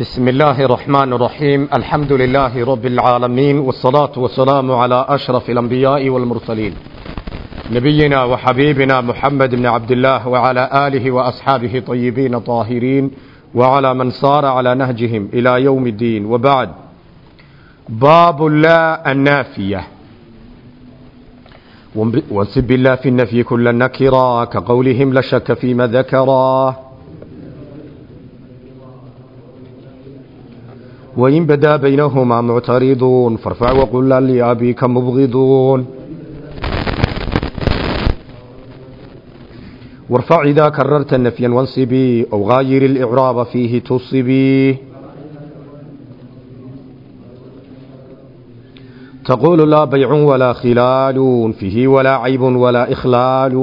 بسم الله الرحمن الرحيم الحمد لله رب العالمين والصلاة والسلام على أشرف الأنبياء والمرسلين نبينا وحبيبنا محمد بن عبد الله وعلى آله وأصحابه طيبين طاهرين وعلى من صار على نهجهم إلى يوم الدين وبعد باب لا النافية وانسب الله في النفي كل النكرة كقولهم لشك فيما ذكراه وإن بدا بينهما معترضون فارفع وقل لأبيك مبغضون وارفع إذا كررت نفيا وانصبي أو غاير الإعراب فيه تصبي تقول لا بيع ولا خلال فيه ولا عيب ولا إخلال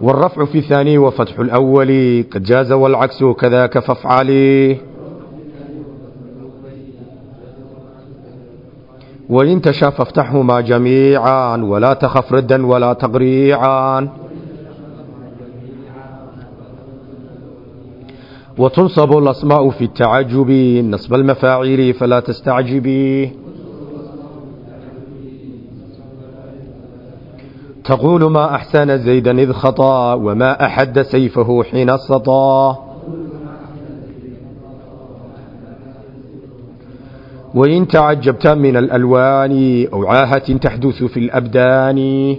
والرفع في الثاني وفتح الأول قد جاز والعكس كذاك فافعلي وإن تشاء فافتحهما جميعا ولا تخف ردا ولا تقريعا وتنصب الأسماء في التعجب نصب المفاعيل فلا تستعجبي تقول ما أحسن زيدا إذ خطا وما أحد سيفه حين السطا وإن تعجبت من الألوان أو عاهة تحدث في الأبدان.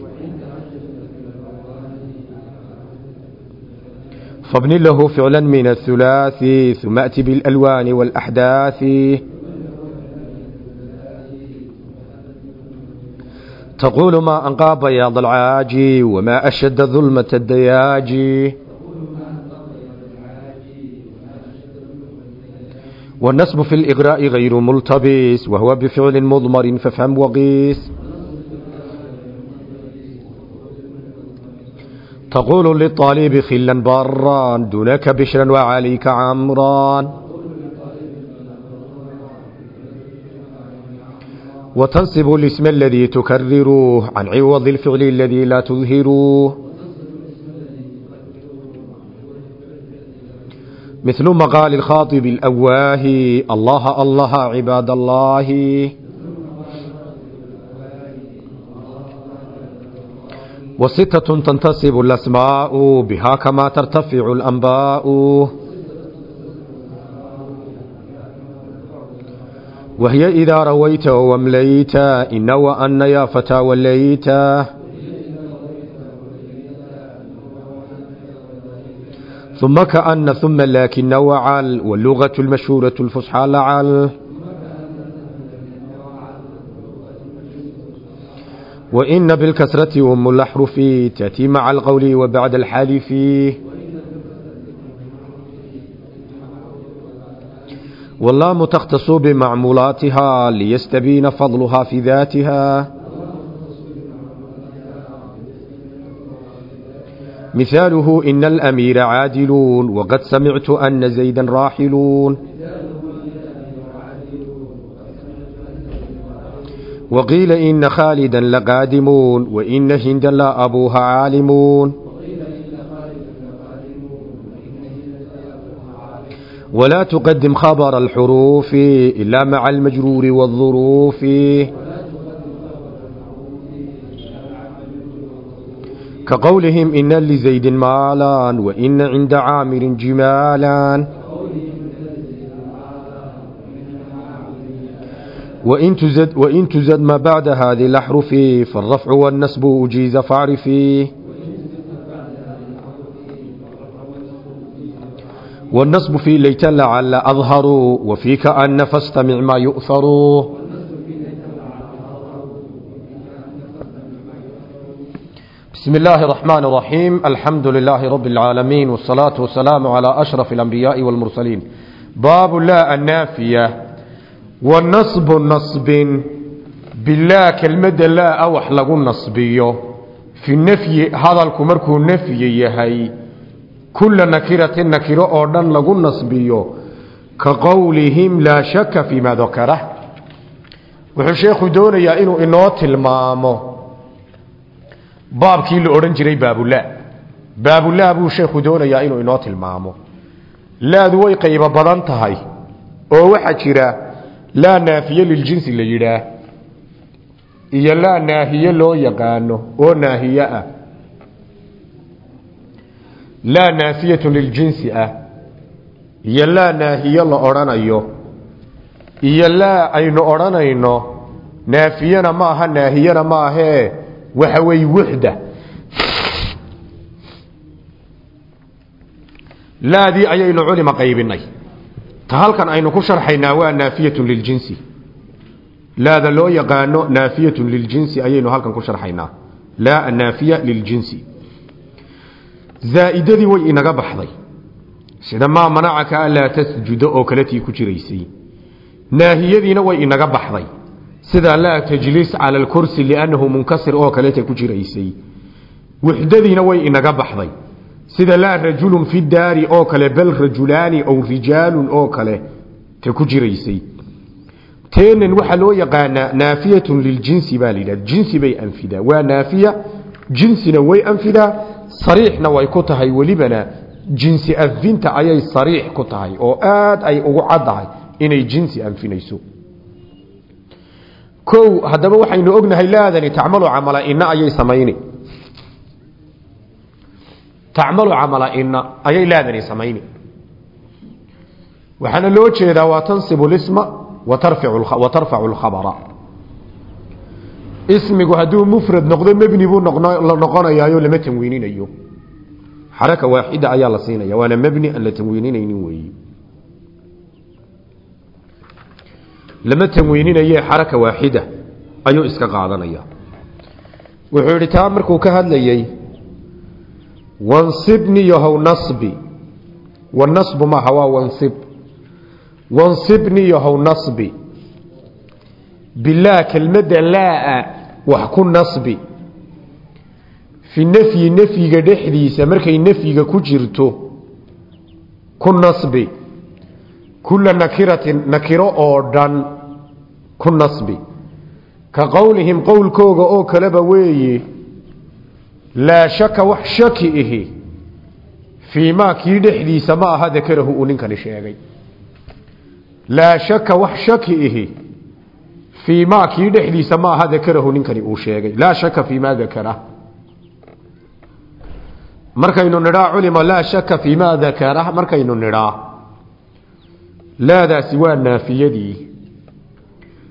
فابن له فعلا من الثلاث ثم أتي بالألوان والأحداث. تقول ما أنقى بياض العاجي وما أشد ظلمة الدياجي والنسب في الإغراء غير ملتبس وهو بفعل مضمر فافهم وقيس تقول للطالب خلا برا دونك بشرا وعليك عمران وتنصب الاسم الذي تكرره عن عوض الفعل الذي لا تظهره مثل مقال الخاطب الأواه الله الله عباد الله وستة تنتصب الأسماء بها كما ترتفع الأنباء وهي إذا رويت وامليت إن وأن يا فتى وليت ثم كأن ثم لكن وعل واللغة المشهورة الفصحى لعل وإن بالكسرة أم الأحرف تأتي مع القول وبعد الحال فيه واللام تختص بمعمولاتها ليستبين فضلها في ذاتها. مثاله إن الأمير عادلون وقد سمعت أن زيدا راحلون. وقيل إن خالدا لقادمون وإن هندا لا أبوها عالمون. ولا تقدم خبر الحروف إلا مع المجرور والظروف كقولهم إن لزيد مالا وإن عند عامر جمالا وإن تزد, وإن تزد ما بعد هذه الأحرف فالرفع والنسب أجيز فاعرفيه والنصب في ليت لعل أظهر وفي كأن فاستمع ما يؤثر بسم الله الرحمن الرحيم الحمد لله رب العالمين والصلاة والسلام على أشرف الأنبياء والمرسلين باب لا النافية والنصب نصب بالله كلمة لا أوح لغو نصبيه في النفي هذا الكمركو نفي يهي kula nakiratin nakiro oo dhan lagu nasbiyo ka qowlihim laa shaka fii maa dakara wuxuu sheekhu doonayaa inuu inoo tilmaamo baabkii la odhan jiray baabulaa baabulaa buu sheekhu doonayaa inuu inoo tilmaamo. Laadu way qaybo badan tahay oo waxaa jira laa naafiye liljinsi la yidhaah iyo laa naahiye loo yaqaano oo naahiye ah laa naafiyatu liljinsi ah. Iyo laa naahiye la odhanayo. Iyo laa aynu odhanayno naafiyana ma aha naahiyana ma ahee waxa weeye wuxda. Laadii ayaynu culima qaybinay. Ta halkan aynu ku sharxaynaa waa naafiyatun liljinsi laada loo yaqaano naafiyatun liljinsi ayaynu halkan ku sharxaynaa. Laa annaafiya liljinsi zaa'idadii way inaga baxday. Sida maa manacaka anlaa tasjuda oo kale tii ku jiraysay. Naahiyadiina way inaga baxday. Sida laa tajlis cala alkursi liannahu munkasir oo kaleta ku jiraysay. Wuxdadiina way inaga baxday. Sida laa rajulun fi daari oo kale bal rajulaani ow rijaalun oo kale ta ku jiraysay. Teenan waxaa loo yaqaanaa naafiyatun liljinsi baa la sariixna way ku tahay welibana jinsi anfinta ayay sariix ku tahay oo aad ay ugu caddahay inay jinsi anfinayso kow haddaba waxaynu ognahay laadani tacmalu camala ina ayay samayni. Tacmalu camala ina ayay laadani samayni. Waxaana loo jeedaa waa tansibu lisma wa lkhabara ismigu hadduu mufrad noqdo mebni buu la noqonayaayo lama tanwiininayo. Xaraka waaxida ayaa la siinaya waana mebni aan la tanwiininaynin weeyi. Lama tanwiininaye xaraka waaxida ayuu iska qaadanaya. Wuxuu yidhi taa markuu ka hadlayey wansibni yahow nasbi. Wanasbu maaha waa wansib. Wansibni yahow nasbi bilaa kelmadda laa wax ku nasbi. Fi nafyi nafyiga dhexdiisa markay nafyiga ku jirto ku nasbi. Kula nakiratin nakiro oo dhan ku nasbi. Ka qowlihim qowlkooga oo kaleba weeye laa shaka wax shaki ihi. Fii maa kii dhexdiisa ma aha dakarahu uu ninkani sheegay. Laa shaka wax fii maa kii dhexdiisa ma aha dakarahu ninkani uu sheegay laa shaka fii maa dakara markaynu nidhaa culima laa shaka fii maa dakara markaynu nidhaa laadaasi waa naafiyadii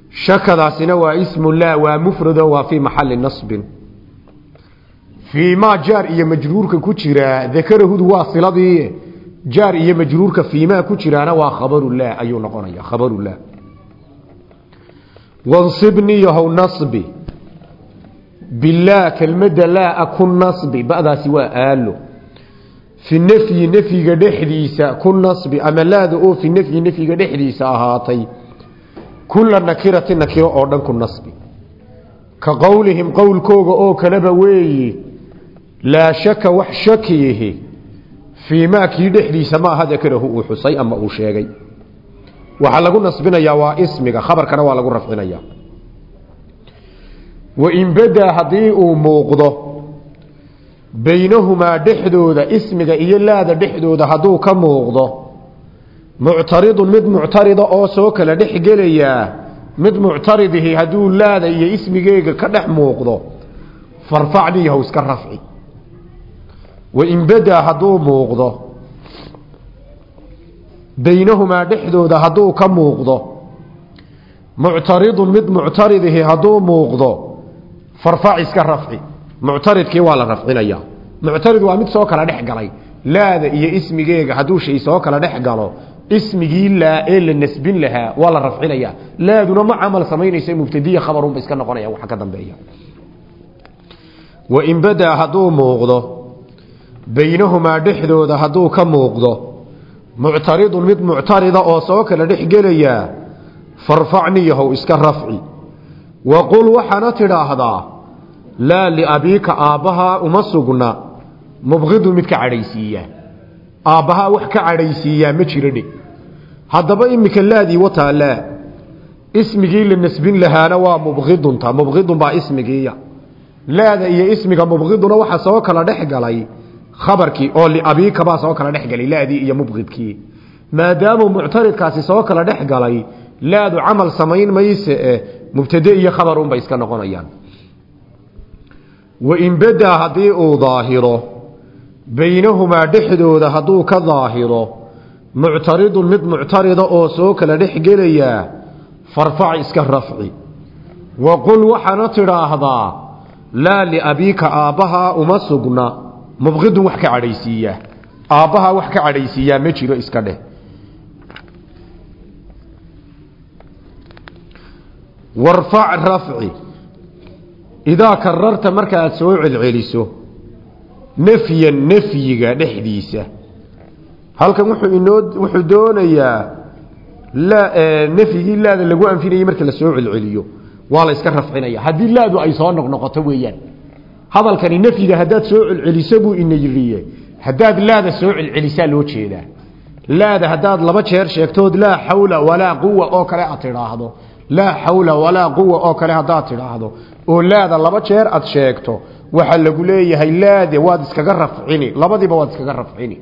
shakadaasina waa ismu laa waa mufrado waa fii maxali nasbin fii maa jaar iyo majruurka ku jiraa dakarahudu waa siladii jaar iyo majruurka fiimaa ku jiraana waa khabarulah ayuu noqonaya khabarulah wansibni yahow nasbi. Bilaa kelmadda laa ku nasbi. Ba'daasi waa aalo fi nafyi nafyiga dhexdiisa ku nasbi. Ama laada oo fi nafyi nafyiga dhexdiisa ahaatay. Kula nakirati nakiro oo dhan ku nasbi. Ka qowlihim qowlkooga oo kaleba weeyi laa shaka wax shakiyihi fii maa kii dhexdiisa ma aha dakarahu uu xusay ama uu sheegay waxaa lagu nasbinayaa waa ismiga khabarkana waa lagu rafcinaya. Wain badaa haddii uu muuqdo baynahumaa dhexdooda ismiga iyo laada dhexdooda hadduu ka muuqdo muctaridun mid muctarida oo soo kala dhex gelayaa mid muctaridihi hadduu laada iyo ismigeega ka dhex muuqdo farfacniyahow iska rafci. Wain badaa hadduu muuqdo baynahumaa dhexdooda hadduu ka muuqdo muctaridun mid muctaridihi hadduu muuqdo farfac iska rafci. Muctaridkii waa la rafcinaya muctarid waa mid soo kala dhex galay. Laada iyo ismigeega hadduu shay soo kala dhex galo ismigii laa ee la nasbin lahaa waa la rafcinaya laaduna ma camal samaynaysa mubtadiya khabarunba iska noqonaya waxa ka dambeeya. Wain badaa hadduu muuqdo baynahumaa dhexdooda hadduu ka muuqdo muctaridun mid muctarida oo soo kala dhex gelaya farfacniyahow iska rafci. Waqul waxaana tidhaahdaa laa liabiika aabbahaa uma sugna mubqidun mid ka cadhaysiiya. Aabbahaa wax ka cadhaysiiyaa ma jiro dhe haddaba imika laadii wataa laa ismigii la nasbin lahaana waa mubqidunta mubqidun baa ismigiiya. Laada iyo ismiga mubqiduna waxa soo kala dhex galay khabarkii oo liabiika baa soo kala dhex galay laadii iyo mubqidkii maadaamuu muctaridkaasi soo kala dhex galay laadu camal samayn mayse eh mubtade iyo khabar unbay iska noqonayaan. Wain badaa haddii uu daahiro baynahumaa dhexdooda hadduu ka daahiro muctaridun mid muctarida oo soo kala dhex gelayaa farfac iska rafci. Wa qul waxaana tidhaahdaa laa liabiika aabbahaa uma sugna mubqidun wax ka cadhaysiiyaa aabbahaa wax ka cadhaysiiyaa ma jiro iska dheh. Warfac rafci idaa kararta markaaad soo celceliso nafyan nafyiga dhexdiisa. Halkan wuxuu inoo wuxuu doonayaa la nafyigii laada lagu anfinayay marka la soo celceliyo. Waa la iska rafcinaya. Haddii laadu ay soo noqnoqoto weeyaan hadalkani nafyiga haddaad soo celceliso buu ina yiriye haddaad laada soo celcelisaa loo jeedaa. Laada haddaad laba jeer sheegtood laa xawla walaa quwa oo kale aad tidhaahdo. Laa xawla walaa oo kale haddaad tidhaahdo. Oo laada laba jeer aad sheegto waxaa lagu leeyahay laade waad iskaga rafcini labadiiba waad iskaga rafcini.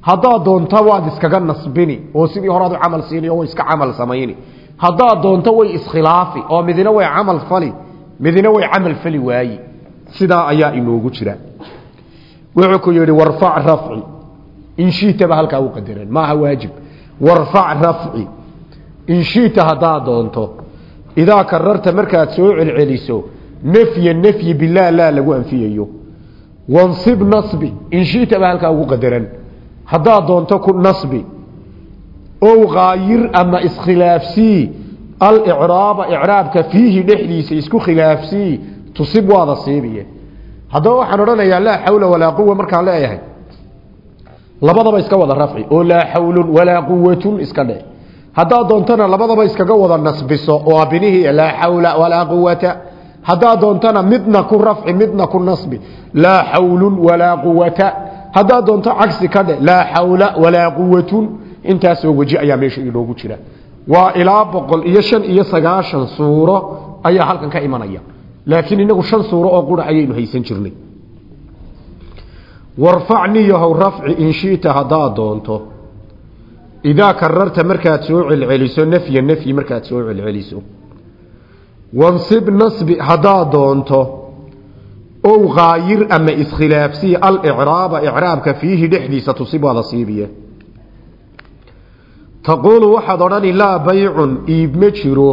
Haddaad doonto waad iskaga nasbini oo sidii horead u camal oo iska camal samayni. Haddaad doonto way iskhilaafi oo midina way camal fali midina way camal fali waayi sidaa ayaa inoogu jira. Wuxuu ku yidhi warfac rafci. In shiitaba halkaa u qadareen maaha waajib. Warfac rafci. In shiita haddaad doonto idaa kararta markaad soo celceliso nafya nafyi bilaa laa lagu anfiyayo. Wansib nasbi. In shiitaba halkaa ugu qadaran haddaad doonto ku nasbi. Ow kaayir ama iskhilaafsii. Alicraaba icraabka fiihi dhexdiisa isku khilaafsii tusib waada siibiye. Haddaba waxaan odhanayaa laa xawla walaa quwa markaan leeyahay. Labadaba iska wada rafci. Oo laa xawlun walaa quwatun iska dhe haddaad doontana labadaba iskaga wada nasbiso oo binihii laa xawla walaa quwata haddaad doontana midna ku rafci midna ku nasbi. Laa xawlun walaa quwata haddaad doonto cagsi ka dhe laa xawla walaa quwatun intaasoo weji ayaa meesha inoogu jira. Waa ilaa boqol iyo shan iyo sagaashan suuro ayaa halkan ka imanaya laakiin inagu shan suuro oo qura ayaynu haysan jirnay. Warfacniyahow rafci in shiita haddaad doonto. Idaa kararta markaad soo celceliso nafya nafyi markaad soo celceliso. Wansib nasbi haddaad doonto. Ow kaayir ama iskhilaafsii alicraaba icraabka fiihi dhexdiisa tusib waada siibiye taquulu waxaad odhani laa baycun iib ma jiro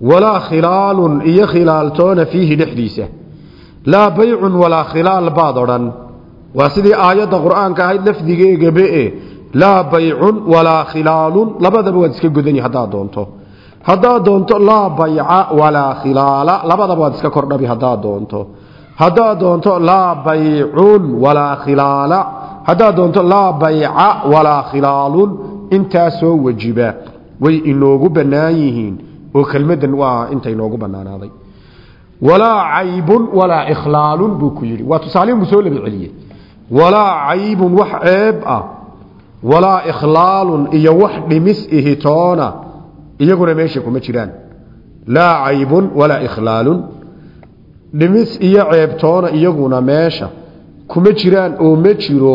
walaa khilaalun iyo khilaaltoona fiihi dhexdiisa. Laa baycun walaa khilaal baad odhan. Waa sidii aayadda qur'aanka ahayd lafdigeegabe laa baycun walaa khilaalun labadaba waad iska godani haddaad doonto. Haddaad doonto laa bayca walaa khilaala labadaba waad iska kordhabi haddaad doonto. Haddaad doonto laa baycun walaa khilaala haddaad doonto laa bayca walaa khilaalun intaasoo wajiba way inoogu bannaan yihiin oo kelmaddan waa inta inoogu bannaanaaday. Walaa caybun walaa ikhlaalun buu ku yidhi. Waa tusaalihin buu soo laba celiyey walaa caybun wax ceeb ah walaa ikhlaalun iyo wax dhimis ihitoona iyaguna meesha kuma jiraan. Laa caybun walaa ikhlaalun dhimis iyo ceebtoona iyaguna meesha kuma jiraan oo ma jiro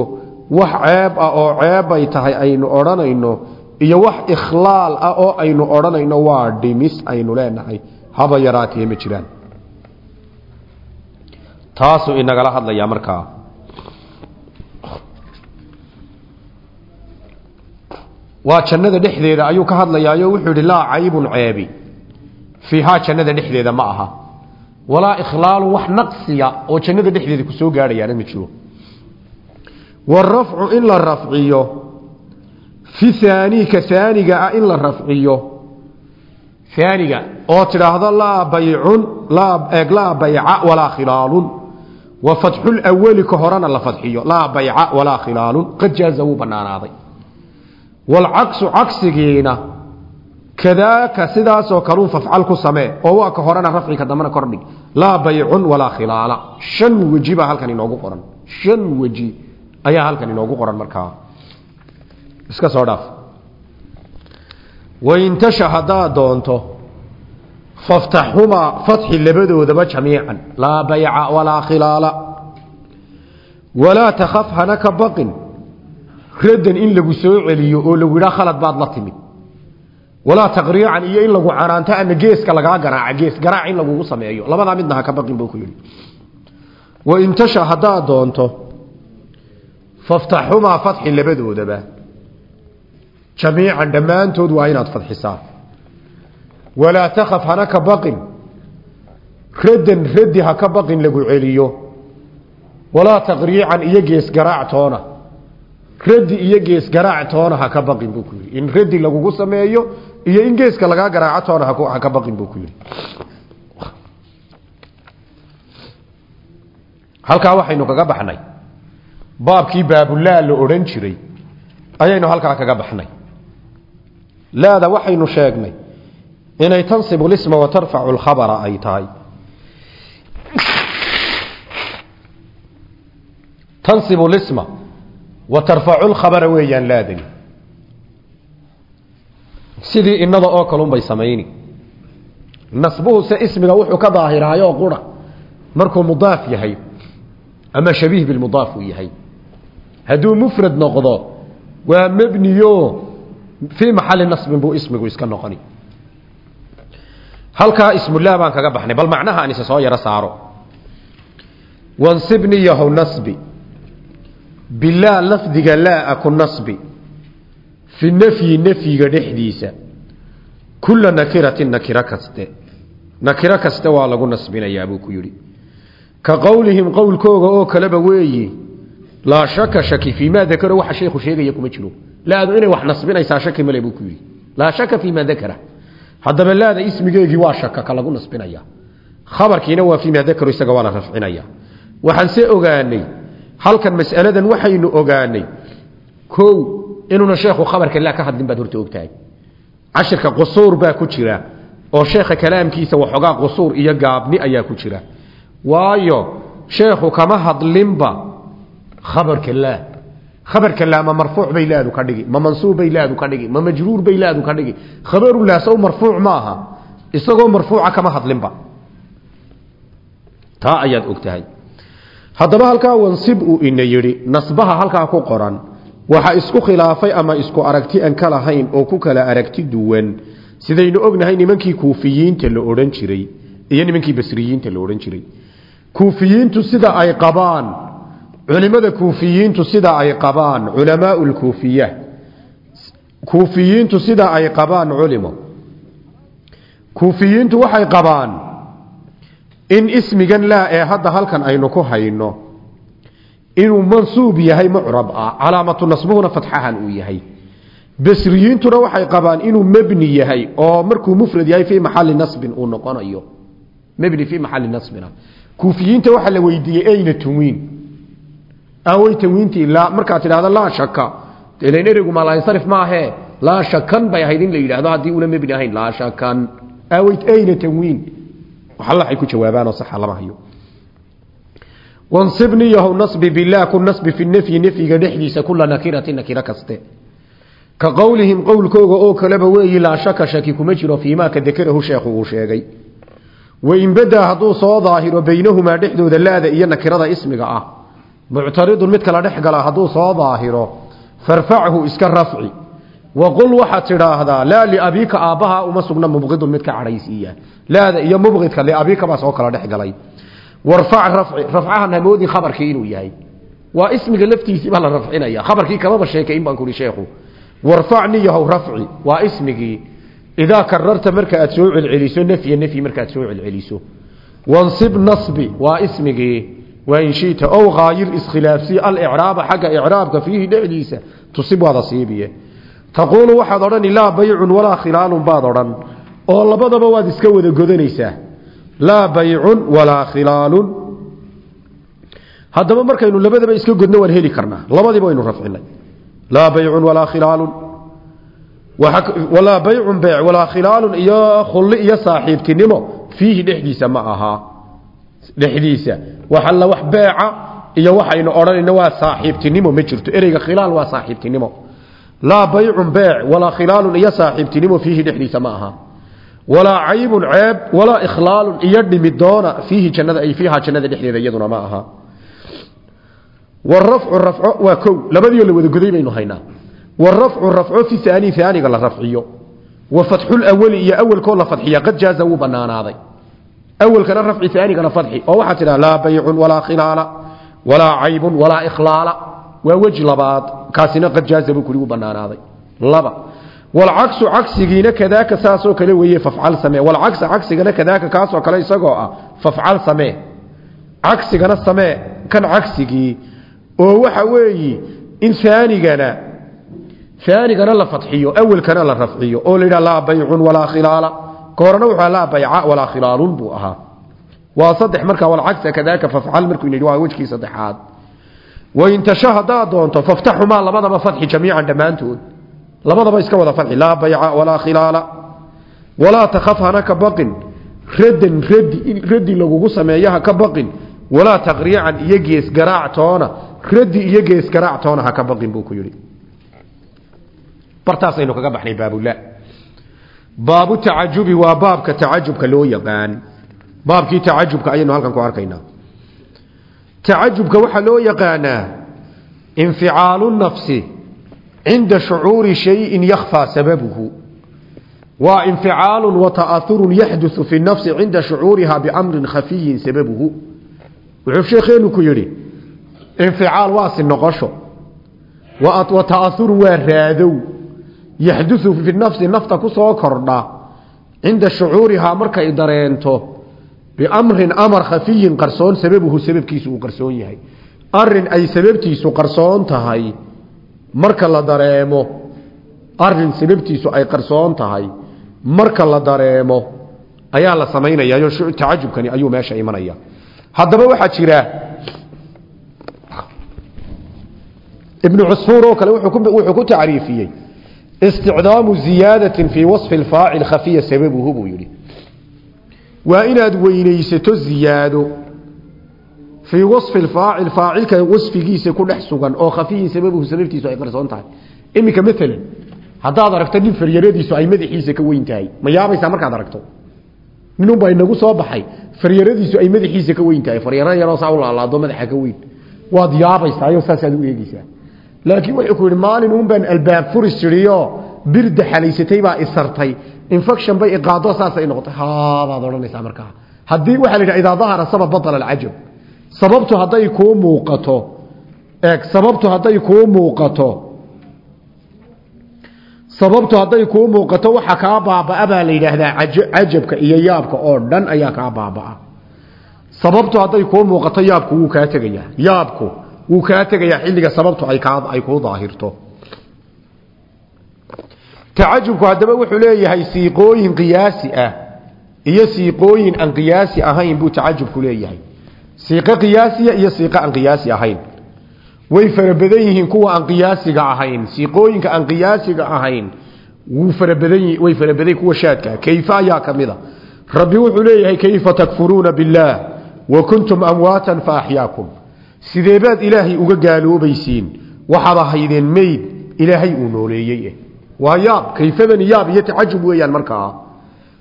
wax ceeb ah oo ceebbay tahay aynu odhanayno iyo wax ikhlaal ah oo aynu odhanayno waa dhimis aynu leenahay. Haba yaraatee ma jiraan. Taasuu inagala hadlayaa markaa waa jannada dhexdeeda ayuu ka hadlayaayo wuxuu yidhi laa caybun ceebi. Fiihaa jannada dhexdeeda ma aha. Walaa ikhlaalun wax naqsiya oo jannada dhexdeeda ku soo gaadhayaana ma jiro. Warafcu in la rafciyo fi haani ka haaniga ah in la rafciyo. Haaniga oo tidhaahdo laa baycun laa bayca walaa khilaalun. Wa fatxulawali ka horena la fadxiyo laa bayca walaa khilaalun. Qad jaaza wuu banaanaaday walcaksu cagsigiina kadaaka sidaasoo kaluu fafcal ku samee oo waa ka horena rafci ka dambena kordhig. Laa baycun walaa khilaala. Shan weji baa halkan inoogu qoran. Shan weji ayaa halkan inoogu iska soo dhaaf. Waintasha haddaad doonto faftaxhumaa fatxi labadoodaba jamiican. Laa bayca walaa khilaala. Walaa takhaf hana ka baqin. Raddan in lagu soo celiyo oo lagu yidhaa khalad baad la timid. Walaa taqriican iyo in lagu canaanto ama geeska lagaa garaaca gees garaac in lagugu sameeyo. Labadaa midna ha ka baqin buu ku yidhi. Wain tasha haddaad doonto faftaxumaa fadxi labadoodaba jamiican dhammaantood waa inaad fadxisaa walaa takhaf hana ka baqin raddan raddi ha ka baqin lagu celiyo walaa taqriican iyo gees garaac toona raddi iyo gees garaac toona ha ka baqin buu ku yidhi in raddi lagugu sameeyo iyo in geeska lagaa garaaco toona ha ka baqin buu ku yidhi halkaa waxaynu laada waxaynu sheegnay inay tansibu lisma wa tarfacu lkhabara ay tahay. Tansibu lisma wa tarfacu lkhabara weeyaan laadani. Sidii inada oo kalunbay samayni. Nasbuhuse ismiga wuxuu ka daahiraayo qura. Markuu mudaaf yahay ama shabiih bilmudaaf uu yahay. Hadduu mufrad noqdo waa mebniyo fii maxali nasbin buu ismigu iska noqoni halkaa ismullah baan kaga baxnay bal macnaha aan isa soo yaro saaro wansibni yahow nasbi bilaa lafdiga laa aku nasbi fi nafyi nafyiga dhexdiisa kula nakiratin nakiro kaste nakiro kaste waa lagu nasbinayaa buu ku yidhi ka qowlihim qowlkooga oo kaleba weeyi laa shaka shaki fii maa dakaro waxa sheekhu sheegaya kuma jiro laadu inay wax nasbinaysaa shaki male buu ku yidhi laa shaka fii maa dakara haddaba laada ismigeegii waa shaka ka lagu nasbinaya khabarkiina waa fii maa dakaro isaga waa la rafcinaya waxaan se ogaanay halkan mas'aladan waxaynu ogaanay kow inuuna sheekhu khabarka laa ka hadlin baad horta ogtahay cashirka qusuur baa ku jira oo sheekha kalaamkiisa waxoogaa qusuur iyo gaabni ayaa ku jira waayo sheekhu kama hadlinba khabarka laa khabarka laa ma marfuuc bay laadu ka dhigi ma mansuub bay laadu ka dhigi ma majruur bay laadu ka dhigi khabaru laa sow marfuuc ma isagoo marfuuca kama hadlinba taa ayaad ogtahay haddaba halkaa wansib uu ina yidhi nasbaha halkaa ku qoran waxa isku khilaafay ama isku aragti aan ka lahayn oo ku kala aragti duwan sidaynu ognahay nimankii kuufiyiinta la odhan jiray iyo nimankii basriyiinta la odhan jiray kuufiyiintu sida ay qabaan culimada kuufiyiintu sida ay qabaan culamaau lkuufiya kuufiyiintu sida ay qabaan culimo. Kuufiyiintu waxay qabaan in ismigan laa ee hadda halkan aynu ku hayno inuu mansuub yahay mucrab ah calaamatu nasbuhuna fatxahan uu yahay. Basriyiintuna waxay qabaan inuu mebni yahay oo markuu mufrad yahay fii maxali nasbin uu noqonayo. Mebni fii maxali nasbina. Kuufiyiinta waxaa la weydiiyey ayna tanwiin awey tanwiintii laa markaad tidhahdo laa shaka ilan ereygu maalainsarif maahee laa shakan bay ahayd in la yidhaahdo haddii una mebni ahayn laa shakan awey ayna tanwiin. Waxay ku jawaabaanoo saxa lama hayo. Wansibni yahow nasbi bilah ku nasbi fi nafyi nafyiga dhexdiisa kula nakirati nakiro kaste. Ka qowlihim qowlkooga oo kaleba weeyi laa shaka shaki kuma jiro fiimaa ka dakarahu sheekhu uu sheegay. Wain badaa hadduu soo daahiro baynahumaa dhexdooda laada iyo nakirada ismiga ah muctaridun mid kala dhex gala hadduu soo daahiro farfachu iska rafci. Waqul waxaad tidhaahdaa laa liabiika aabbaha uma sugna mubqidun mid ka cadhaysiiya. Laada iyo mubqidka liabiika baa soo kala dhex galay. Warfac rafci rafcahan hamoodin khabarkii inuu yahay. Waa ismiga laftiisii baa la rafcinaya. Khabarkii kamaba sheekayn baan kuhi sheekhu. Warfac niyahow rafci waa ismigii. Idaa kararta marka aad soo celceliso nafya nafyi markaad soo celceliso. Wansib waa inshita ow haayir iskhilaafsi alicraaba xagga icraabka fiihi dhexdiisa tusib waada siibiye taquulu waxaad odhani laa baycun walaa khilaalun baad odhan. Oo labadaba waad iska wada godanaysaa. Laa baycun walaa khilaalun. Haddaba markaynu labadaba iska godno waan heli karnaa. Labadiiba waynu rafcinay. Laa baycun walaa khilaalun. Walaa baycun beyc walaa khilaalun iyo khulli iyo saaxiibtinimo fiihi dhexdiisa ma ahaa dhexdiisa. Waxalla wax beeca iyo waxaynu odhanayno waa saaxiibtinimo ma jirto. Ereyga khilaal waa saaxiibtinimo. Laa baycun beec walaa khilaalun iyo saaxiibtinimo fiihi dhexdiisa ma aha. Walaa caybun ceeb walaa ikhlaalun iyo dhimi doona fiihi jannada ay fiiha jannada dhexdeeda iyaduna ma aha. Warafcu rafco waa kow. Labadiio la wada goday baynu haynaa. Warafcu rafco fi aani aaniga la rafciyo. Wa fatxulawali iyo awelkoo la fadxiya qad jaaza wuu banaanaaday awelkana rafci aaniga la fadxi oo waxaa tidhaha laa baycun walaa khilaala walaa caybun walaa ikhlaala. Waa weji labaad kaasina qad jaaza buu kuli u banaanaaday laba walcaksu cagsigiina kadaaka saasoo kale weeye fafcal samee. Walcagsa cagsigana kadaaka kaasoo kale isagoo ah fafcal samee. Cagsigana samee kan cagsigii oo waxa weeyi in aanigana aanigana la fadxiyo awelkana la rafciyo oo la yidhaha laa baycun walaa ka horena wuxuu laa bayca walaa khilaalun buu ahaa. Waa saddex markaa walcagsa kadaaka fafcal markuu yidhi waa wejkii saddexaad. Wain tasha haddaad doonto faftaxumaa labadaba fadxi jamiican dhammaantood. Labadaba iska wada fadxi laa bayca walaa khilaala. Walaa takhaf hana ka baqin. Raddan radi in radi lagugu sameeyo ka baqin. Walaa taqriican iyo gees garaac toona. Radi iyo ka baqin buu ku yidhi. Bartaasaynu kaga baxnay baabula baabu tacajubi waa baabka tacajubka loo yaqaan. Baabkii tacajubka ayaynu halkan ku arkaynaa. Tacajubka waxaa loo yaqaanaa inficaalu nafsi cinda shucuuri shayin yakhfaa sababuhu. Waa inficaalu wa ta'aurun yaxdusu fi nafsi cinda shucuuriha biamrin khafiyin sababuhu. Wuxuu sheekheenu ku yidhi inficaal waa si noqosho. Wa ta'aurun waa raadow yaxdusu fi nafsi nafta ku soo kordha cinda shucuurihaa markay dareento biamrin amar khafiyin qarsoon sababuhu sababkiisu uu qarsoon yahay. Arin ay sababtiisu qarsoon tahay marka la dareemo arrin sababtiisu ay qarsoon tahay marka la dareemo ayaa la samaynayayo tacajubkani ayuu meesha imanaya. Haddaba waxaa jira ibnu cusfuur oo kale wuxuu ku tacriifiyey isticdaamu ziyaadatin fii wasfi lfaacil khafiya sababuhu buu yidhi. Waa inaad weynaysato ziyaado fii wasfi lfaacil faacilka wasfigiisa ku dhex sugan oo khafiyin sababuhu sababtiisu ay qarsoon tahay. Iminka maalan haddaad aragto nin faryaradiisu ay madaxiisa ka weyn tahay ma yaabaysaa markaad aragto? Ninunbaa inagu soo baxay faryaradiisu ay madaxiisa ka weyn tahay. Faryaro yaroo saa u laalaado madaxa ka weyn. Waad yaabaysaayo saasaad u eegeysaa laakiin wuxuu ku yidhi maalin uun baan albaab furis jiriyo birda xalaysatay baa isartay infection bay iqaado saasay noqotay. Haabaad odhanaysaa markaa. Haddii waxaa la yidhaha idaa dahara sabab batala alcajab. Sababtu hadday kuu muuqato eeg sababtu hadday kuu muuqato sababtu hadday kuu muuqato waxa kaa baabaa baa la yidhaahdaa cajabka iyo yaabka oo dhan ayaa kaa baabaa sababtu hadday kuu muuqato yaabku wuu kaa tegayaa. Yaabku wuu kaa tegayaa xilliga sababtu ay ay kuu daahirto. Tacajubku haddaba wuxuu leeyahay siiqooyin qiyaasi ah iyo siiqooyin aan qiyaasi ahayn buu tacajubku leeyahay. Siiqo qiyaasiya iyo siiqo aan qiyaasi ahayn. Way farabadan yihiin kuwa aan qiyaasiga ahayn siiqooyinka aan qiyaasiga ahayn wuu farabadan way farabaday kuwa shaadka kayfa ayaa kamida rabbi wuxuu leeyahay kayfa takfuruuna billaah wa kuntum amwaatan fa axyaakum sideebaad ilaahay uga gaaloobaysiin? Waxaad ahaydeen meyd ilaahay uu nooleeyey. Waa yaab kayfadan yaab iyo tacajub weeyaan markaa.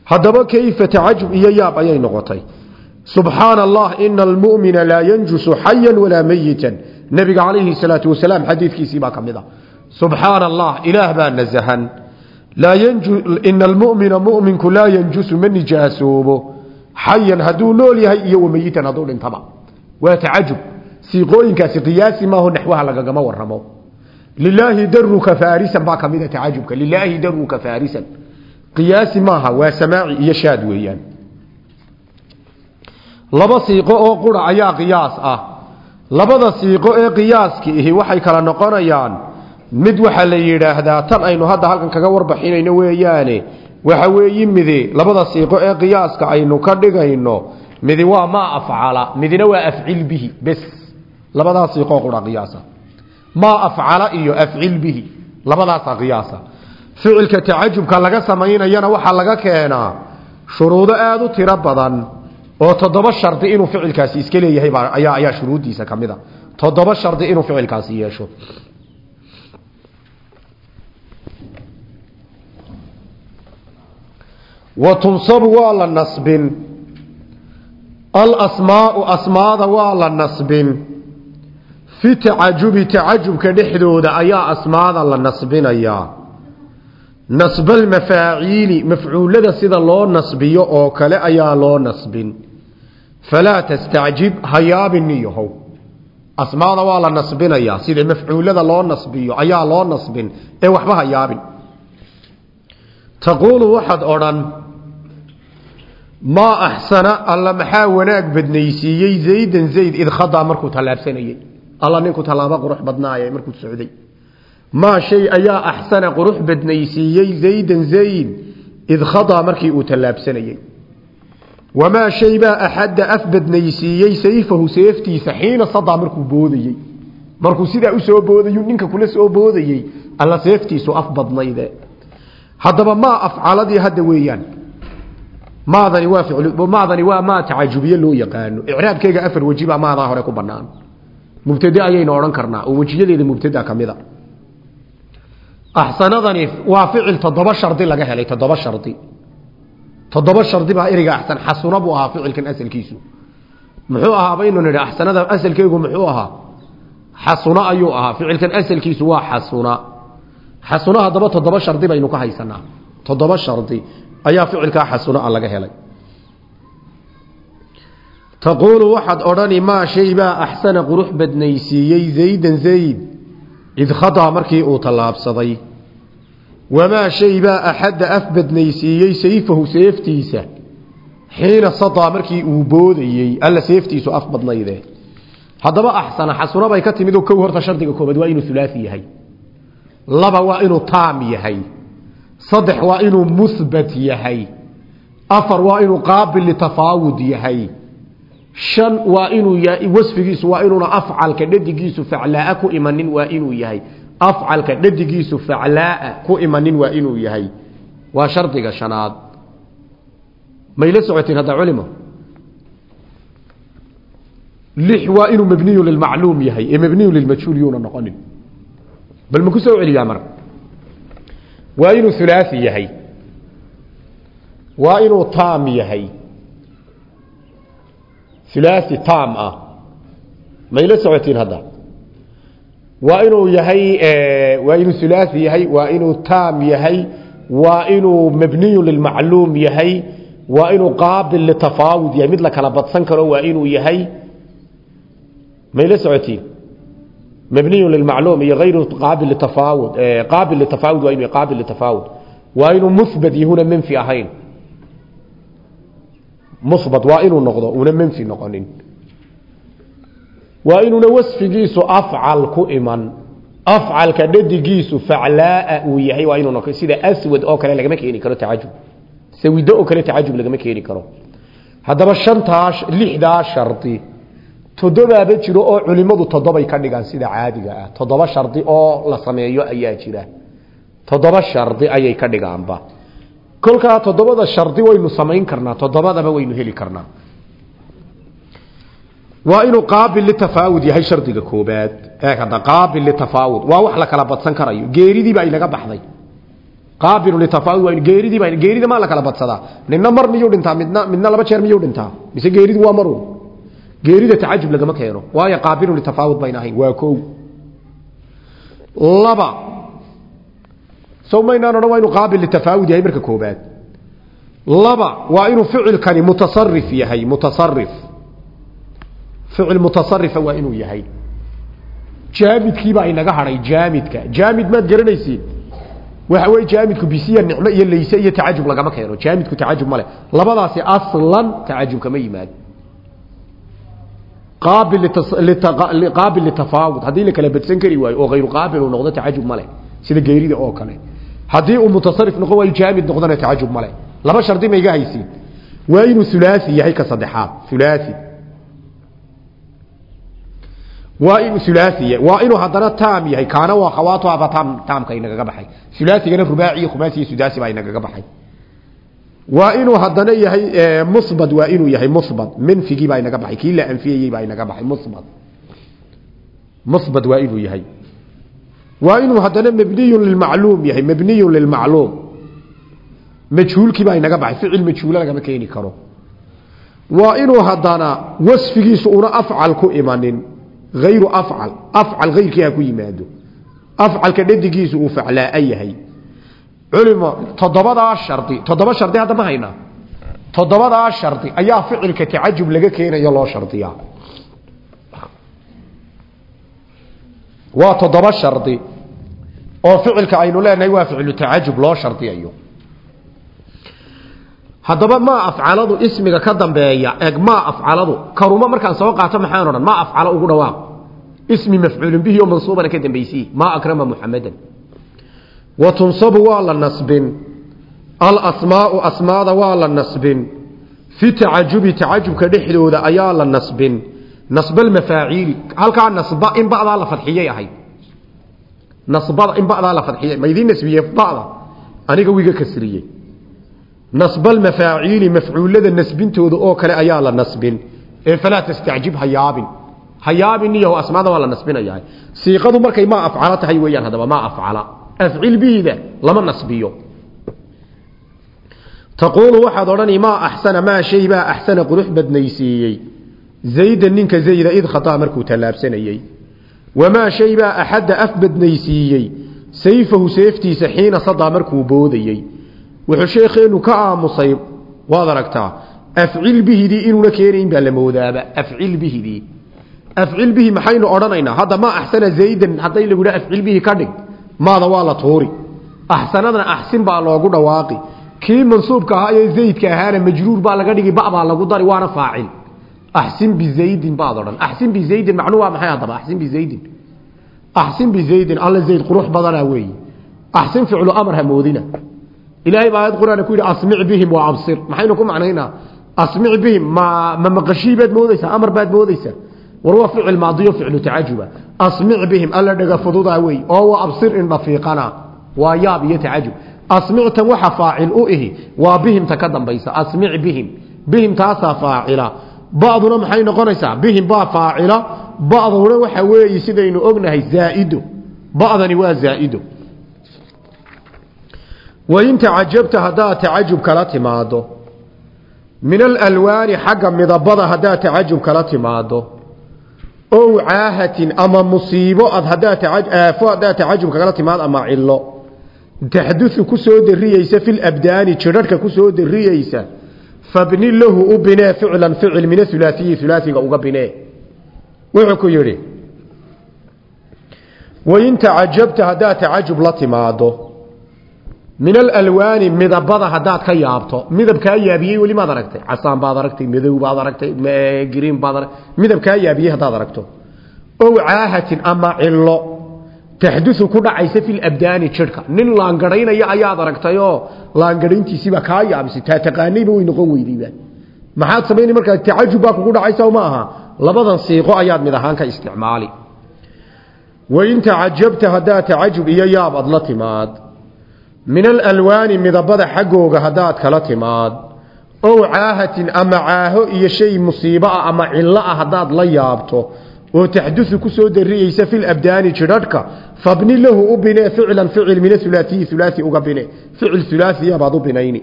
Haddaba kayfa tacajub iyo yaab ayay noqotay. Subxaana allah ina almu'mina laa yanjusu xayan walaa meyitan nabiga calayhi salaatu wasalaam xadiidkiisii baa ka mid a. Subxaana allah ilaah baa nasahan. Ina almumina muminku laa yanjusu ma nijaasoobo xayan hadduu nool yahay iyo wameyitan hadduu dhintaba. Waa tacajub siiqooyinkaasi qiyaasi maaho naxwaha lagagama waramo lilaahi daruka faarisan baa ka mida tacajubka lilaahi daruka faarisan qiyaasi maaha waa samaaci iyo shaad weeyaan. Laba siiqo oo qura ayaa qiyaas ah. Labada siiqo ee qiyaaski ihi waxay kala noqonayaan mid waxaa la yidhaahdaa tan aynu hadda halkan kaga warbixinayno weeyaane waxa weeyi midi labada siiqo ee qiyaaska aynu ka dhigayno midi waa maa afcala midina labadaa siiqoo qura qiyaasa. Maa afcala iyo afcil bihi. Labadaasa qiyaasa. Ficilka tacajubka laga samaynayana waxaa laga keenaa shuruudo aada u tiro badan oo toddoba shardi inuu ficilkaasi iska leeyahay ayaa ayaa shuruuddiisa ka mid a. Toddoba shardi inuu ficilkaasi yeesho. Wa tunsabu waa la nasbin. Alasmaau asmaada fi tacajubi tacajubka dhexdooda ayaa asmaada la nasbinayaa. Nasbalmafaaciili mafcuulada sida loo nasbiyo oo kale ayaa loo nasbin. Falaa tastacjib ha yaabin niyahow. Asmaada waa la nasbinayaa sida mafcuulada loo nasbiyo ayaa loo nasbin. Ee waxba ha yaabin taquulu waxaad odhan maa axsana alla maxaa wanaag badnaysiiyey zaydan zayd id khadaa markuu tallaabsanayey alla ninku tallaabo qurux badnaaya markuu socday. Maa shay ayaa axsana qurux badnaysiiyey zaydan zayd id khadaa markii uu tallaabsanayey wamaa shay baa axadda af sayfahu seeftiisa xiina sadaa markuu boodayey markuu sidaa u soo boodayu ninka kula soo boodayey alla seeftiisu af haddaba maa afcaladii hadda weeyaan? Maadani waa maadani waa maa tacajubiye loo yaqaano. Icraabkeega afar weji baa maadaa hore ku banaan mubtade ayaynu odhan karnaa. Oo wejiyadeeda mubtada kamida axsanadani waa ficil toddoba shardi laga helay toddoba shardi. Toddoba shardi baa ereyga axsan. Xasuna buu ahaa ficilkan asalkiisu. Muxuu ahaa baynu nidhi axsanada asalkeegu muxuu ahaa? Xasuna ayuu ahaa. Ficilkan asalkiisu waa xasuna xasuna haddaba toddoba shardi baynu ka haysanaa. Toddoba shardi. Ayaa ficilkaa xasuna a laga helay taquulu waxaad odhani maa shay baa axsana qurux badnaysiiyey zaydan zayd id khadaa markii uu tallaabsaday wamaa shay baa axadda af badnaysiiyey sayfahu seeftiisa xiina sadaa markii uu boodayey alla seeftiisu af badnayde haddaba axsana xasuna bay ka timid oo kow horta shardiga koobaad waa inuu ulaai yahay laba waa inuu taam yahay saddex waa inuu muhbat yahay afar waa inuu qaabil litafaawud yahay shan waa inuu wasfigiisu waa inuuna afcalka dhadigiisu faclaaa ku imanin waa inuu yahay. Afcalka dhadigiisu faclaaa ku imanin waa inuu yahay. Waa shardiga shanaad. Mayla socoteen hadda culimo? Lix waa inuu mabniyu lilmacluum yahay ee mabniyu lilmajhuul yuuna noqonin. Bal ma ku soo celiyaa mar? Waa inuu hulaasi yahay. Waa inuu taam yahay ulaai tam ah. Mayla socotiin hadda? Waa inuu yahay waa inuu ulaai yahay waa inuu tam yahay waa inuu mabniyu lilmacluum yahay waa inuu qaabil litafaawud yahay. Mid la kala badsan karo waa inuu yahay. Mayla socotiin? Mabniyu lilmacluum iyo ayru qaabil litafaawud qaabil litafaawud waa inuu qaabil litafaawud waa inuu muhbat yahuna manfi ahayn muhbat waa inuu noqdo una manfi noqonin. Waa inuuna wasfigiisu afcal ku iman. Afcalka dhadigiisu faclaaa uu yahay waa inuu sida aswad oo kale lagama keeni karo tacajub. Sawido oo kale tacajub lagama keeni karo. Haddaba shantaa lixdaa shardi toddobaaba jiro oo culimadu toddobay ka dhigaan sida caadiga ah. Toddoba shardi oo la sameeyo ayaa jira. Toddoba shardi ayay ka dhigaanba kolkaa toddobada shardi waynu samayn karnaa toddobadaba waynu heli karnaa. Waa inuu qaabil litafaawud yahay shardiga koobaad. Ee hadda qaabil litafaawud waa wax la kala badsan karayo. Geeridiiba ay naga baxday. Qaabilu litafaawud waa geeridiiba geerida maa la kala badsadaa? Midna mar miyuu dhintaa? Midna midna laba jeer miyuu dhintaa? Mise geeridu waa marun geerida tacajub lagama keeno. Waayo qaabilu litafaawud bayna waa kow laba sow maynaan odhan waa inuu qaabil yahay marka koobaad. Laba waa inuu ficilkani mutasarif yahay mutasarif ficil mutasarifa waa inuu yahay. Jaamidkiibaa inaga hadhay jaamidka. Jaamid maad garanaysiin waxa wey jaamidku bisiya nicmo iyo layse iyo tacajub lagama keeno. Jaamidku tacajub male labadaasi aslan tacajub kama yimaado qaabil litafaawud. Haddii la kala badsan kari waayo oo hayru qaabil uu noqdo tacajub male sida geerida oo kale haddii uu mutasarif noqon waayo jaamid noqdona tacajub male laba shardi ma iga haysiin. Waa inuu hulaasi yahay ka saddexaad. Hulaasi waa inuu hulaasi waa inuu haddana taam yahay. Kaana waa khawaatu aba taam taamka inagaga baxay. Hulaasigana rubaaci iyo khumaasi iyo sudaasi baa inagaga baxay. Waa inuu haddana yahay musbad waa inuu yahay musbad. Manfigii baa inaga baxay. Kii la baa inaga baxay. Musbad. Musbad waa inuu yahay waa inuu haddana mabniyun lilmacluum yahay mabniyun lilmacluum. Majhuulkii baa inaga baxay ficil majhuula lagama keeni karo. Waa inuu haddana wasfigiisu una afcal ku imanin hayru afcal afcal hayrkii ha ku yimaado. Afcalka dhadigiisu uu faclaa yahay. Culimo toddobadaa shardi toddoba shardi hadda ma haynaa toddobadaa shardi ayaa ficilka tacajub laga keenayo loo shardiyaa waa toddoba shardi oo ficilka aynu leenahay waa ficlu tacajub loo shardiyayo. Haddaba maa afcaladu ismiga ka dambeeya eg maa afcaladu karuma markaan soo qaato maxaan odhan maa afcalo ugu dhawaaq. Ismi mafcuulin bihi oo mansuubana ka dambaysiye maa akrama muxamadan wa tunsabu waa la nasbin. Alasmaau asmaada waa la nasbin. Fi tacajubi tacajubka dhexdooda ayaa la nasbin nasbalmafaaciili halkaa nasba in ba'daa la fadxiyay ahayd nasbada in ba'daa la fadxiyay ma idiin nasbiyey ba'da? Aniga wiga kasriyey nasbalmafaaciili mafcuulada nasbintooda oo kale ayaa la nasbin. Ee falaa tastacjib ha yaabin ha yaabin iyaho asmaada waa la nasbinayaa siiqadu markay maa afcalo tahay weeyaan haddaba maa afcala. Afcil bihida lama nasbiyo. Taquulu waxaad odhani maa axsana maa shay baa axsana qurux badnaysiiyey zaydan ninka zayda id khataa markuu tallaabsanayey wamaa shay baa axadda af badnaysiiyey sayfahu seeftiisa xiina sadaa markuu boodayey wuxuu sheekheenu ka aamusay waad aragtaa afcil bihidii inuuna keenayn baa la moodaaba afcil bihidii afcil bihi maxaynu odhanaynaa hadda maa axsana zaydan hadday lagu yidhaha afcil bihi ka dhig maada waa la tuuri. Axsanadana axsin baa loogu dhawaaqi. Kii mansuubka ahaa ee zaydka ahaana majruur baa laga axsin bizaydin baad odhan axsin bizaydin macnuu waa maxay haddaba axsin bizaydin axsin bizaydin alla zayd qurux badanaa weeye axsin ficlu amar ha moodina ilaahay baa aayad quraan ku yidhi asmic bihim wa absir maxaynu ku macnaynaa asmic bihim ma ma maqashii baad moodaysaa amar baad moodaysaa war waa ficil maadiyo ficlu tacajuba asmic bihim alla dhaga fududaa wey oo wa absir in dhafiiqana waa yaab iyo tacajub asmictan waxa faacil waa ba'duna maxay noqonaysaa? Bihim baa faacila. Ba'duna waxa weeye sidaynu ognahay zaa'ido ba'dani waa zaa'ido wain tacajabta haddaad tacajub kala timaado. Min alalwaani xagga midabada haddaad tacajub kala timaado. Ow caahatin ama musiibo ad haddaad aafo haddaad tacajub kagala timaado ama cilo taxdusu ku soo dariyeysa fi labdaani jidharhka ku soo fabni lahu u binee ficlan ficil min aulaaiyi ulaaiga uga binee. Wuxuu ku yidhi wain tacajabta haddaad tacajub la timaado min alalwaani midabada haddaad ka yaabto midabkaa yaabiyey weli maad aragtay casaan baad aragtay madow baad aragtay green baad midabkaa yaabiyey haddaad aragto ow caahatin ama cilo taxdusu ku dhacaysa fi labdaani jidhka. Nin laangaraynaya ayaad aragtayoo laangarayntiisiiba kaa yaabisay taa taqaanayba way noqon weydayba maxaad samayna markaa tacajub baa kugu dhacaysa ma aha. Labadan siiqo ayaad mid ahaan ka isticmaali wain tacajabta haddaad tacajub iyo yaab ad la timaad. Min alalwaani midabada xaggooga haddaad kala timaad. Ow caahatin ama caaho iyo shay musiibo ah ama cillo ah haddaad la yaabto oo taxdusu ku soo dariyeysa fi labdaani jidhadhka fabni lahu u binee ficlan ficil min aulaaiyi ulaai uga bine. Ficil ulaaiya baad u binayni.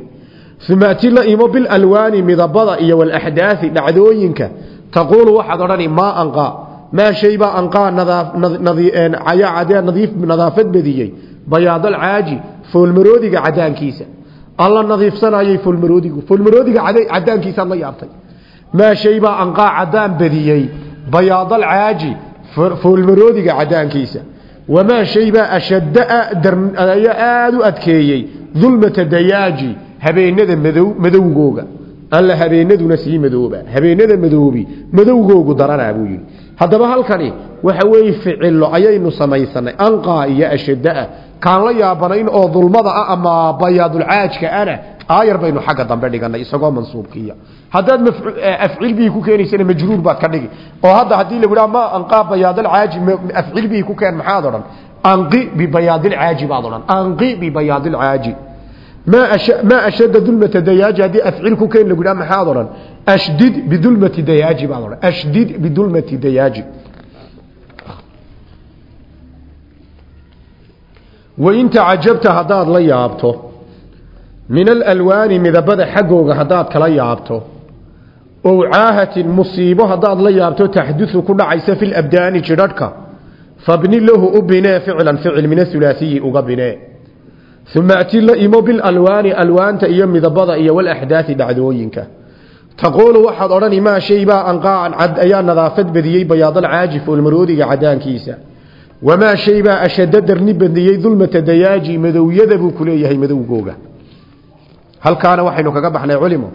Umaati la imo bilalwaani midabada iyo walaxdaai dhacdooyinka taquulu waxaad odhani maa anqaa maa shaybaa anqaa nadaafad badiyey. Bayaadalcaaji foolmaroodiga cadaankiisa alla nadiifsanayay foolmaroodigu. Foolmaroodiga cadaankiisaad la yaabtay. Maa shaybaa anqaa cadaan badiyey bayaadalcaaji foolmaroodiga cadaankiisa wamaa shaybaa ashadda aada u adkeeyey dulmata dayaaji habeenada madow madowgooga. Alla habeenaduna sii madooba habeenada madoobi madowgoogu daranaa buu yidhi. Haddaba halkani waxa weeye ficilo ayaynu samaysanay anqaa iyo ashadaah kaan la yaabanayn oo dulmada ah ama bayaadulcaajka ana ah aayar baynu xagga dambe dhiganay isagoo mansuubkiiya. Haddaad eh, afcilbii ku keenaysana majruur baad ka dhigi. Oo hadda haddii lagu idhaha ma anqaa bayaadalcaaji afcilbii ku keen maxaad odhan? Anqi bibayaadilcaaji baad odhan. Anqi bibayaadilcaaji maa ashada dulmata dayaaji haddii afcil ku keen lagu idhaha maxaad odhan. Ashdid bidulmati dayaaji baad odhan. Ashdid bidulmati dayaaji. wain tacajabta haddaad la yaabto min alalwaani midabada xaggooga haddaad kala yaabto ow caahatin musiibo haddaad la yaabto taxdusu ku dhacaysa filabdaani jidhadhka fabni lahu u binee ficlan ficil min aulaasiyi uga binee. Uma ati la imo bilalwaani alwaanta iyo midabada iyo walaxdaai dhacdooyinka. Taquulu waxaad odhani maa shay baa anqaacan cad ayaa nadaafad badiyey bayaadal caajif olmaroodiga cadaankiisa wamaa shay baa ashada darni badiyey dulmata dayaaji madowyada buu ku leeyahay madowgooga halkaana waxaynu kaga baxnay culimo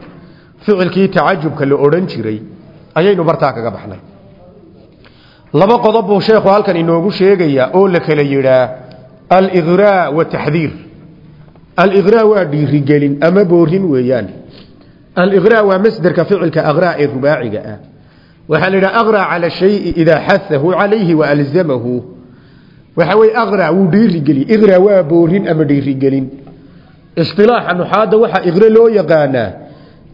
ficilkii tacajubka la odhan jiray ayaynu bartaa kaga baxnay laba qodob buu sheekhu halkan inoogu sheegayaa oo la kala yidhaa aliqraa wataxdiir aliqraa waa dhiirigelin ama boorin weeyaan aliqraa waa masderka ficilka aqraa ee rubaaciga ah waxaa la yidhaha aqraa cala waxa weye aqraa wuu dhiirigeliyey. Iqraa waa boorin ama dhiirigelin? Isilaaxa nuxaadda waxaa iqre loo yaqaanaa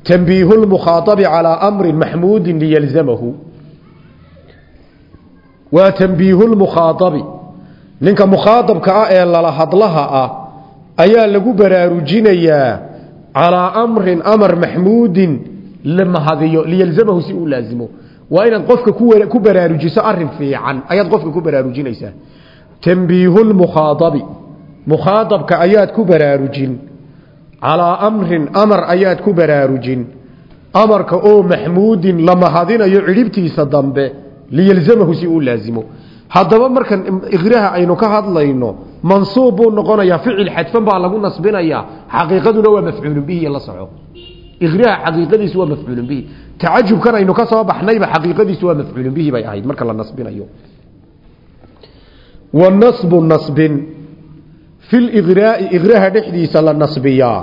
tanbiihu lmukhaaabi calaa amrin maxmuudin liyalzamahu. Waa tanbiihu lmukhaaabi ninka mukhaadabka ah ee lala hadlaha ah ayaa lagu baraarujinayaa calaa amrin amar maxmuudin la mahadiyo liyalzamahu si uu laazimo. Waa inaad qofka ku baraarujiso arrin fiican. Ayaad qofka ku baraarujinaysaa tanbiihu lmukhaaabi mukhaadabka ayaad ku baraarujin. Calaa amrin amar ayaad ku baraarujin. Amarka oo maxmuudin la mahadinayo cidhibtiisa dambe liyalzamahu si uu laazimo. Haddaba markan iqraha aynu ka hadlayno mansuub buu noqonayaa ficil xadfan baa lagu nasbinayaa xaqiiqaduna waa mafcuulun bihi la soco. Iqraha xaqiiqadiisu waa mafcuulun bihi. Tacajubkan aynu ka soo baxnayba xaqiiqadiisu waa mafcuulun bihi bay ahayd marka la wa nasbu nasbin. Fi liqraa'i iqraha dhexdiisa la nasbiyaa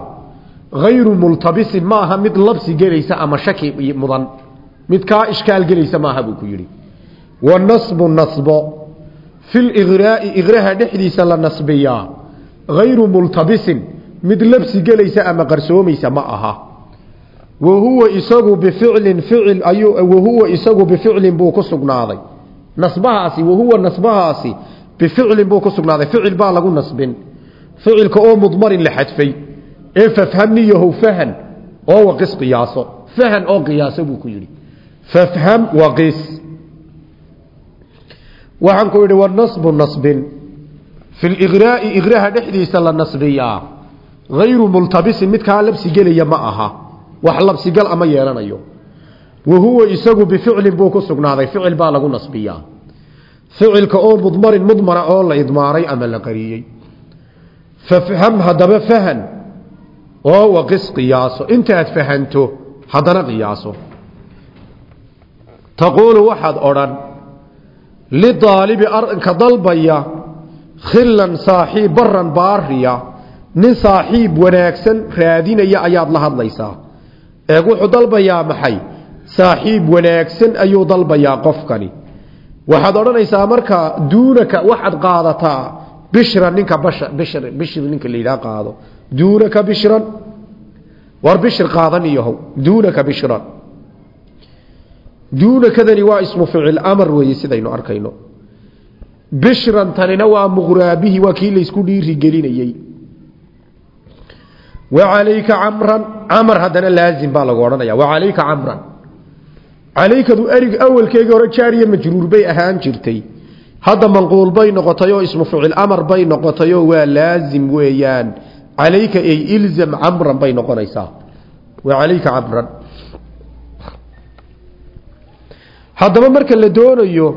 hayru multabisin maaha mid labsi gelaysa ama shaki mudan. Mid kaa ishkaal gelaysa maaha buu ku yidhi. Wanasbu nasbo. Fi liqraa'i iqraha dhexdiisa la nasbiyaa hayru multabisin mid labsi gelaysa ama qarsoomaysa ma aha. Wahuwa isagu bificlin ficil ayuu wahuwa isagu bificlin buu ku sugnaaday bificlin buu ku sugnaaday ficil baa lagu nasbin ficilka oo mudmarin la xadfay ee fafhamniyahow fahan oo waqis qiyaaso fahan oo qiyaaso buu ku yidhi fafham waqis waxaan ku idhi wanasbu nasbin fi liqraa'i iqraha dhexdiisa la nasbiyaa hayru multabisin midkaa labsi gelaya ma aha wax labsigal ama yeelanayo wa huwa isagu bificlin buu ku ficilka oo mudmarin mudmara oo la idmaaray ama la qariyey. Fafham haddaba fahan. Oo waqis qiyaaso. Intaad fahanto haddana qiyaaso. Taquulu waxaad odhan lidaalibi arrinka dalbaya khillan saaxiib baran baariya nin saaxiib wanaagsan raadinaya ayaad la hadlaysaa. Eeg wuxuu dalbayaa maxay? Saaxiib wanaagsan ayuu dalbayaa qofkani waxaad odhanaysaa markaa duunaka waxaad qaadataa bishran ninka bishr bishr ninka la qaado. Duunaka bishran. War bishir qaadan duunaka bishran. Duunakadani waa ismu ficil amar weeye sidaynu arkayno. Bishran tanina waa muqraabihi waa kii laysku dhiiri gelinayey. Wacalayka camran. Camar haddana laazim baa lagu odhanaya wacalayka camran calaykadu erig awalkeygii hore jaariya majruur bay ahaan jirtay. Hadda manquul bay noqotay oo ismu ficil amar bay noqotay oo waa laazim weeyaan. Calayka ay ilzam camran bay noqonaysaa. Wacalayka camran. Haddaba marka la doonayo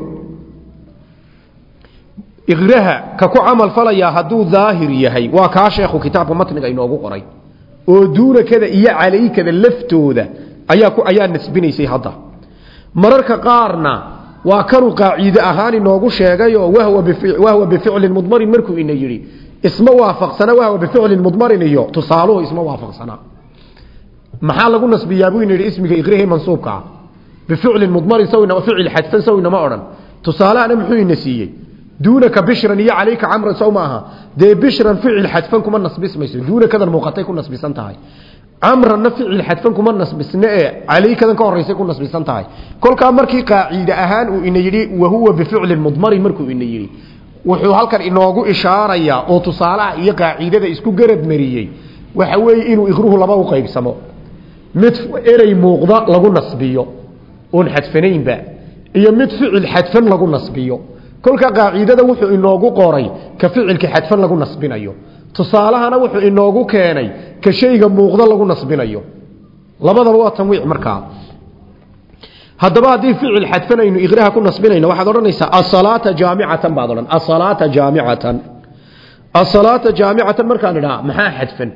iqraha ka ku camal falayaa hadduu daahir yahay. Waa kaa sheekhu kitaabka matniga inoogu qoray. Oo duunakada iyo calaykada laftooda ayaa ayaa nasbinaysay hadda mararka qaarna waa kanuu qaaciide ahaan inoogu sheegayoo wahwa bificlin mudmarin markuu ina yidhi isma waafaqsana wahwa bificlin mudmarin iyo tusaaluhu isma waafaqsana. Maxaa lagu nasbiyaa buu yidhi ismiga iqrahii mansuubkaa bificlin mudmarin sawina ficil xadfan sawina ma odhan. Tusaalahana muxuu ina siiyey? Duunaka bishran iyo calayka camran sow maaha dee bishran ficil xadfan kuma nasbismayso. Duunakadan muuqatay ku nasbisan tahay camranna ficil xadfan kuma nasbisne ee calaykadan ka horeysay ku nasbisan tahay. Kolkaa markii qaaciide ahaan uu ina yidhi wahuwa bificlin mudmarin markuu ina yidhi wuxuu halkan inoogu ishaarayaa oo tusaalaha iyo qaaciidada isku garab mariyey waxa weeye inuu iqruhu laba u qaybsamo. Mid erey muuqda lagu nasbiyo oon xadfanaynba iyo mid ficil xadfan lagu nasbiyo. Kolka qaacidada wuxuu inoogu qoray ka ficilka xadfan lagu nasbinayo tusaalahana wuxuu inoogu keenay ka shayga muuqda lagu nasbinayo. Labadaba waa tanwiic markaa haddaba haddii ficil xadfan aynu iqraha ku nasbinayno waxaad odhanaysaa asalaata jaamicatan baad odhan. Asalaata jaamicatan asalaata jaamicatan markaan idhaha maxaa xadfan?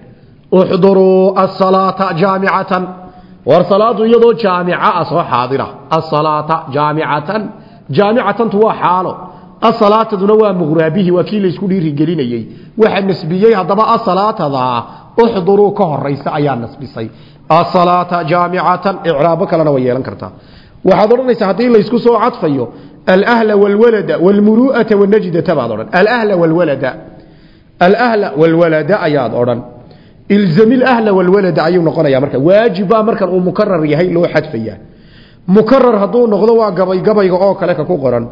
Uxduruu asalaata jaamicatan war salaadu iyadoo jaamica ah soo xaadira. Asalaata jaamicatan jaamicatantu waa xaalo asalaataduna waa muqraabihi waa kii laysku dhiirigelinayey waxa nasbiyey haddaba asalaatada uxduruu ka horaysa ayaa nasbisay. Asalaata jaamicatan icraabo kalena way yeelan kartaa. Waxaad odhanaysaa haddii laysku soo cadfayo alahla walwalada walmuru'ata wanajdata baad odhan. Alahla walwalada alahla walwalada ayaad odhan. Ilzami lahla walwalada ayuu noqonaya marka. Waajibbaa markan uu mukarar yahay loo xadfaya. Mukarar hadduu noqdo waa gabay gabayga oo kale ka ku qoran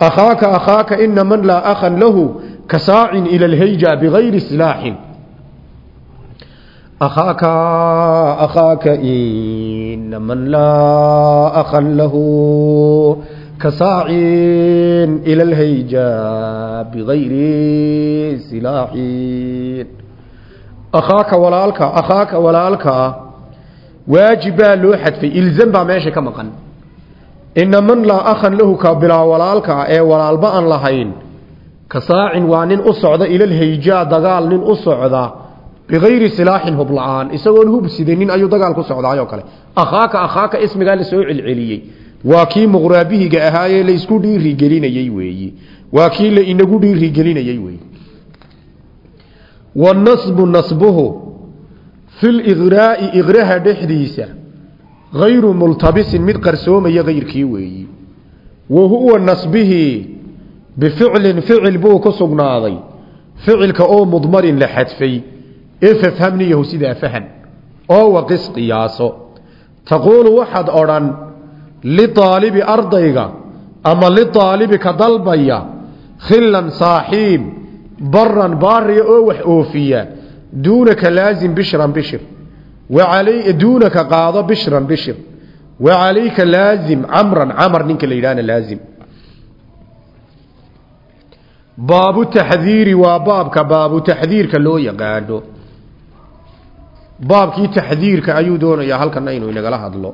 akhaaka akhaaka ina man laa akhan lahu ka saacin ila alhayja bigayri silaaxin akhaaka akhaaka ina man laa akhan lahu ka saacin ila alhayja bigayri silaaxin akhaaka walaalka akhaaka walaalkaa waajib baa loo xadfay ina man laa akhan lahu ka bilaa walaalkaa ee walaalba aan lahayn. Ka saacin waa nin u socda ilalhayjaa dagaal nin u socda bikayri silaaxin hub la'aan. Isagoon hub sidanin ayuu dagaal ku socdaayoo kale. Akhaaka akhaaka ismigaa la soo celceliyey. Waa kii muqraabihiga ahaayee la isku dhiirigelinayey weeyi. Waa kii la inagu dhiirigelinayey weeyi. Wanasbu nasbuhu fi liqraa'i iqraha dhexdiisa gayru multabisin mid qarsoomaya kayrkii weeyi wa huwa nasbihii bificlin ficil buu ku sugnaaday ficilka oo mudmarin la xadfay ee fafhamniyahu sidaa fahan oo waqis qiyaaso taquulu waxaad odhan liaalibi ardayga ama liaalibi ka dalbaya khillan saaxiib baran baariya oo wax oofiya duunaka laazim bishran bishir duunaka qaado bishran bishir wa calayka laazim camran camar ninka la yidhahna laazim baabu taxdiiri waa baabka baabu taxdiirka loo yaqaano baabkii taxdiirka ayuu doonayaa halkana inuu inagala hadlo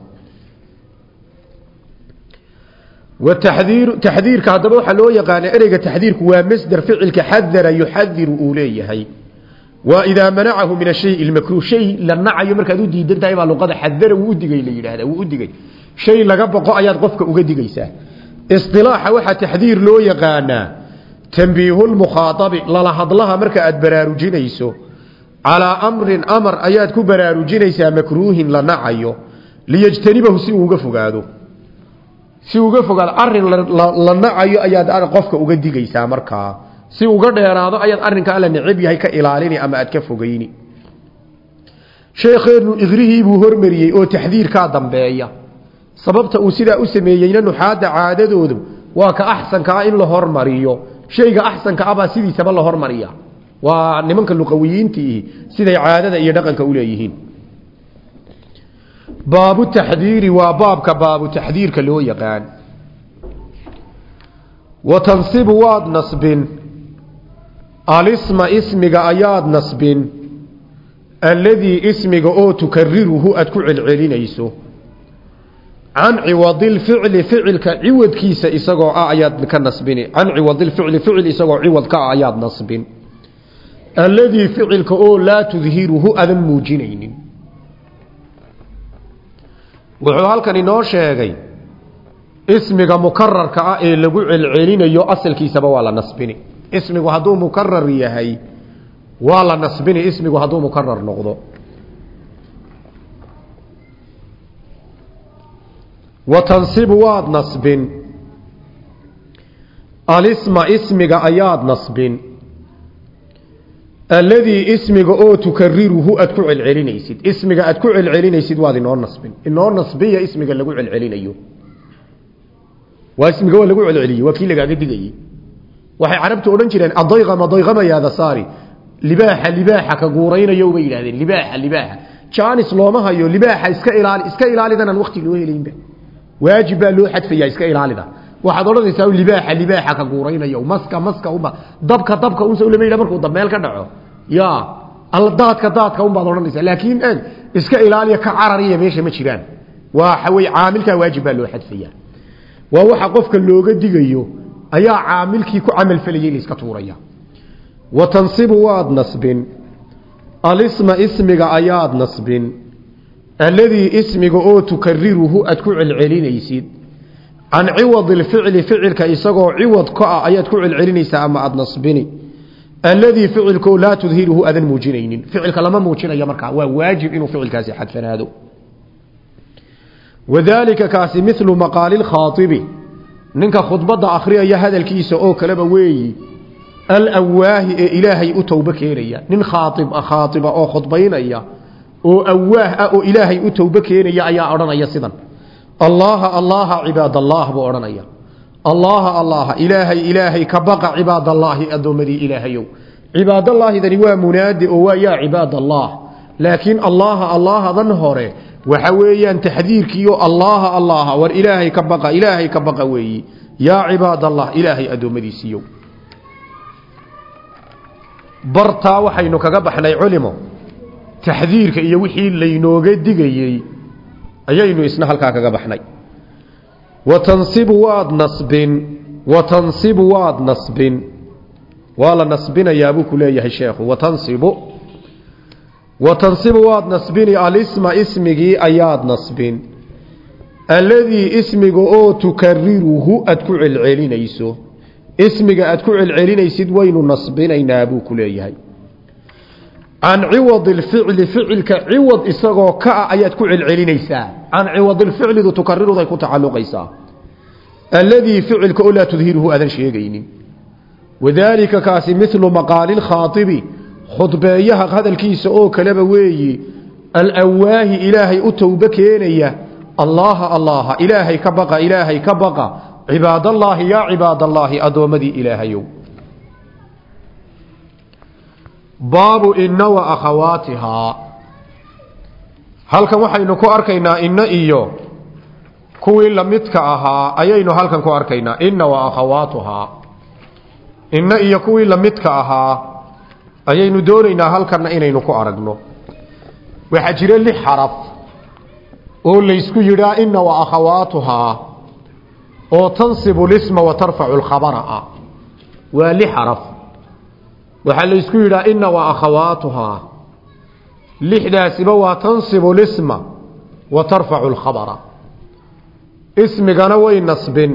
taxdiirka haddaba waxaa loo yaqaana ereyga taxdiirku waa masder ficilka xadara yuxadiru uu leeyahay waa idaa manacahu min ashay lmakruh shay la nacayo markaad u diidan tahay baa luqada xadara wuu udigay la yidhahda wuu udigay shay laga boqo ayaad qofka uga digaysaa. Isilaaxa waxaa taxdiir loo yaqaanaa tambiihulmukhaaabi lala hadlaha marka aad baraarujinayso. Calaa amrin amar ayaad ku baraarujinaysaa makruuhin la nacayo liyajtanibahu si uu uga fogaado. Si uga fogaado si uga dheeraado ayaad arinkaa la necab yahay ka ilaalini ama aad ka fogeyni sheekheenu igrihii buu hormariyey oo taxdiirkaa dambeeya. Sababta uu sidaa u sameeyeyna nuxaadda caadadoodu waa ka axsankaa in la hormariyo. Shayga axsanka abaa sidiisaba la hormariya. Waa nimanka luqawiyiintiihi siday caadada iyo dhaqanka u leeyihiin. Baabu taxdiiri waa baabka baabu taxdiirka loo yaqaan. Wa tansibu waad nasbin alisma ismiga ayaad nasbin alladii ismiga oo tukariruhu aad ku celcelinayso. Can ciwadilficli ficilka ciwadkiisa isagoo ah ayaad ka nasbini. Can ciwadilficli ficil isagoo ciwad ka ah ayaad nasbin. Alladii ficilka oo laa tudhiruhu adan muujinaynin. Wuxuu halkan inoo sheegay ismiga mukararka ah ee lagu celcelinayo asalkiisaba waa la nasbini ismigu hadduu mukarar yahay waa la nasbini ismigu hadduu mukarar noqdo. Wa tansibu waad nasbin. Alisma ismiga ayaad nasbin. Alladii ismiga oo tukariruhu aad ku celcelinaysid. Ismiga aad ku celcelinaysid waad inoo nasbin. Inoo nasbiya ismiga lagu celcelinayo. Waa ismiga waa lagu celceliyey waa waxay carabtu odhan jireen adayqama dayqama yaada saari libaaxa libaaxa ka guuraynayo bay yidhahdeen libaaxa libaaxa. Jaanis looma hayo libaaxa iska ilaali iska ilaalidanaan waqti loo helaynba waajib baa loo xadfayaa iska ilaalida. Waxaad odhanaysaa libaaxa libaaxa ka guuraynayo maska maska unba dabka dabka unsa ulama yidha markuu dabmeel ka dhaco. Ya daadka daadka unbaad odhanaysaa. Laakiin iska ilaaliya ka carariya meesha ma jiraan. Waxa wey caamilkaa waajib baa loo xadfayaa waa waxa qofka looga digayo ayaa caamilkii ku camalfalayay layska tuuraya. Wa tansibu waad nasbin. Alisma ismiga ayaad nasbin. Alladii ismiga oo tukariruhu aad ku celcelinaysid. Can ciwad ilficli ficilka isagoo ciwad ka ah ayaad ku celcelinaysaa ama aada nasbini. Alladii ficilkoo laa tudhiruhu aadan muujinaynin. Ficilka lama muujinayo markaa waa waajib inuu ficilkaasi xadfanaado. Wadaalika kaasi milu maqaali lkhaaibi ninka khudbadda akhriyaya hadalkiisa oo kaleba weeyi alawaahi ee ilaahay u towbo keenaya. Nin khaaib khaaiba oo khudbaynaya oo awaah ah oo ilaahay u towbo keenaya ayaa odhanaya sidan. Allaha allaha cibaadallah buu odhanaya. Allaha allaha ilaahay ilaahay ka baqa cibaadallaahi addoommadii ilaahayow. Cibaadallaahidani waa munaadi oo waa yaa cibaadallah. Laakiin allaha allahadan hore waxa weeyaan taxdiirkiiyo allaha allaha war ilaahay ka baqa ilaahay ka baqa weeyi. Yaa cibaadallah ilaahay addoommadiisiiyow bartaa waxaynu kaga baxnay culimo. Taxdiirka iyo wixii laynooga digayey ayaynu isna halkaa kaga baxnay. Watansibu waad nasbin watansibu waad nasbin. Waa la nasbinayaa buu ku leeyahay sheekhu. Watansibu watansibu waad nasbini alisma ismigii ayaad nasbin. Alladii ismiga oo tukariruhu aad ku celcelinayso. Ismiga aad ku celcelinaysid waynu nasbinaynaa buu ku leeyahay. Can ciwad ilficli ficilka ciwad isagoo ka ah ayaad ku celcelinaysaa. Can ciwad ilficlidu tukariruday ku tacaluqaysaa alladii ficilka oo laa tudhiruhu aadan sheegaynin. Wadaalika kaasi milu maqaali lkhaaibi khudbeeyaha hadalkiisa oo kaleba weeyi alawaahi ilaahay u towbo keenaya allaha allaha ilaahay ka baqa ilaahay ka baqa cibaadallaahi yaa cibaadallaahi addoommadii ilaahayow. Baabu inna wa akhawaatihaa halkan waxaynu ku arkaynaa inna iyo kuwii lamidka ahaa ayaynu halkan ku arkaynaa inna wa akhawaatuhaa inna iyo kuwii lamidka ahaa ayaynu doonaynaa halkanna inaynu ku aragno. Waxaa jira lix xaraf oo laysku yidhaa inna wa akhawaatuhaa oo tansibu lisma wa tarfacu lkhabara ah waa lix xaraf. Waxaa laysku yidhaa inna wa akhawaatuhaa lixdaasiba waa tansibu lisma wa tarfacu lkhabara ismigana way nasbin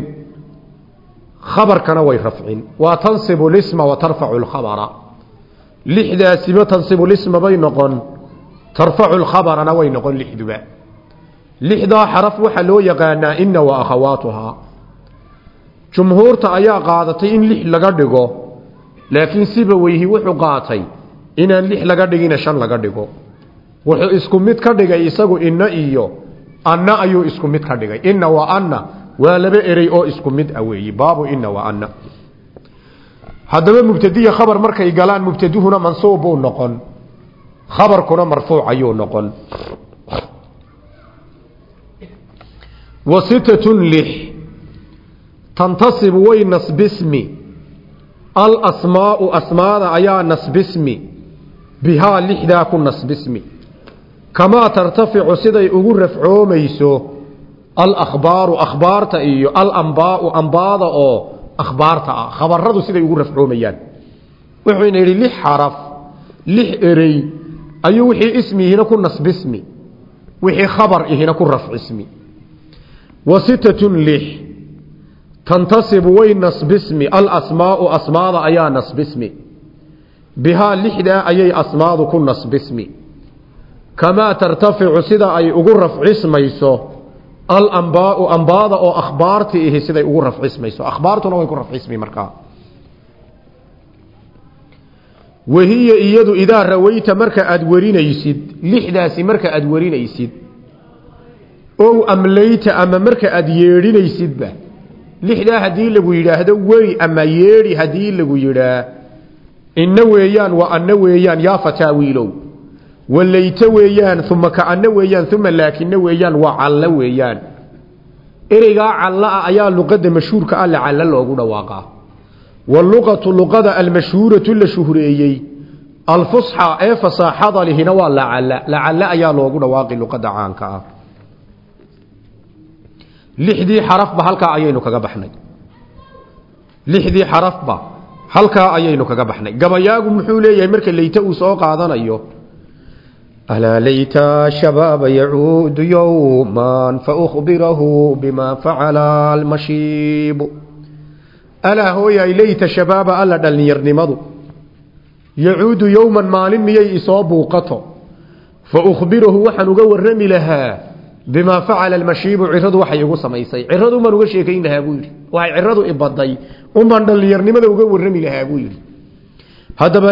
khabarkana way rafcin. Waa tansibu lisma wa tarfacu lkhabara lixdaasiba tansibu lisma bay noqon. Tarfacu lkhabarana way noqon lixduba. Lixdaa xaraf waxaa loo yaqaanaa inna wa akhawaatuhaa jumhuurta ayaa qaadatay in lix laga dhigo laakiin siba weyhi wuxuu qaatay inaan lix laga dhigina shan laga dhigo. Wuxuu isku mid ka dhigay isagu inna iyo anna ayuu isku mid ka dhigay. Inna wa anna waa laba erey oo isku mid ah weeyi. Baabu inna wa anna haddaba mubtadiya khabar markay galaan mubtaduhuna mansuub buu noqon. Khabarkuna marfuuc ayuu noqon. Wa sittatun lix. Tantasibu way nasbismi. Alasmaau asmaada ayaa nasbismi. Bihaa lixdaa ku nasbismi. Kamaa tartaficu siday ugu rafcoomayso alakhbaaru akhbaarta iyo alambaau ambaada oo akhbaarta ah khabaradu siday ugu rafcoomayaan. Wuxuuna yidhi lix xaraf lix erey ayuu wixii ismiihina ku nasbismi wixii khabar ihina ku rafcismi. Wa sittatun lix tantasibu way nasbismi alasmaau asmaada ayaa nasbismi. Bihaa lixdaa ayay asmaadu ku nasbismi. Kamaa tartaficu sida ay ugu rafcismayso alambaau ambaada oo akhbaarti ihi siday ugu rafcismayso. Akhbaartuna way ku rafcismi markaa wahiya iyadu idaa rawayta marka aada warinaysid lixdaasi marka aada warinaysid ow amlayta ama marka aada yeedhinaysidba lixdaa haddii lagu yidhaahdo wey ama yeedhi haddii lagu yidhaa inna weeyaan waa anna weeyaan yaa fataawiilow walayto weeyaan uma kaanno weeyaan uma laakino weeyaan waa callo weeyaan. Ereygaa callo ah ayaa luqadda mashhuurka ah lacallo loogu dhawaaqaa. Waluqatu luqada almashhuuratu la shuhreeyey. Alfusxa ee fasaaxada lihina waa lacalla lacalla ayaa loogu dhawaaqi luqada caanka ah. Lixdii xarafba halkaa ayaynu kaga baxnay. Lixdii xarafba halkaa ayaynu kaga baxnay. Gabayaagu muxuu leeyahay marka leyta uu soo qaadanayo alaa layta shabaaba yacuudu yowman faukbirahu bima facala almashiibu alaa hooyay layta shabaaba alla dhallinyarnimadu yacuudu yowman maalin miyay isoo buuqato fa ukhbirahu waxaan uga warrami lahaa bimaa facala almashiibu ciradu waxay igu samaysay ciradu umaan uga sheekayn lahaa buu yidhi waxay ciradu ibaday unbaan dhallinyarnimada uga warrami lahaa buu yidhi haddaba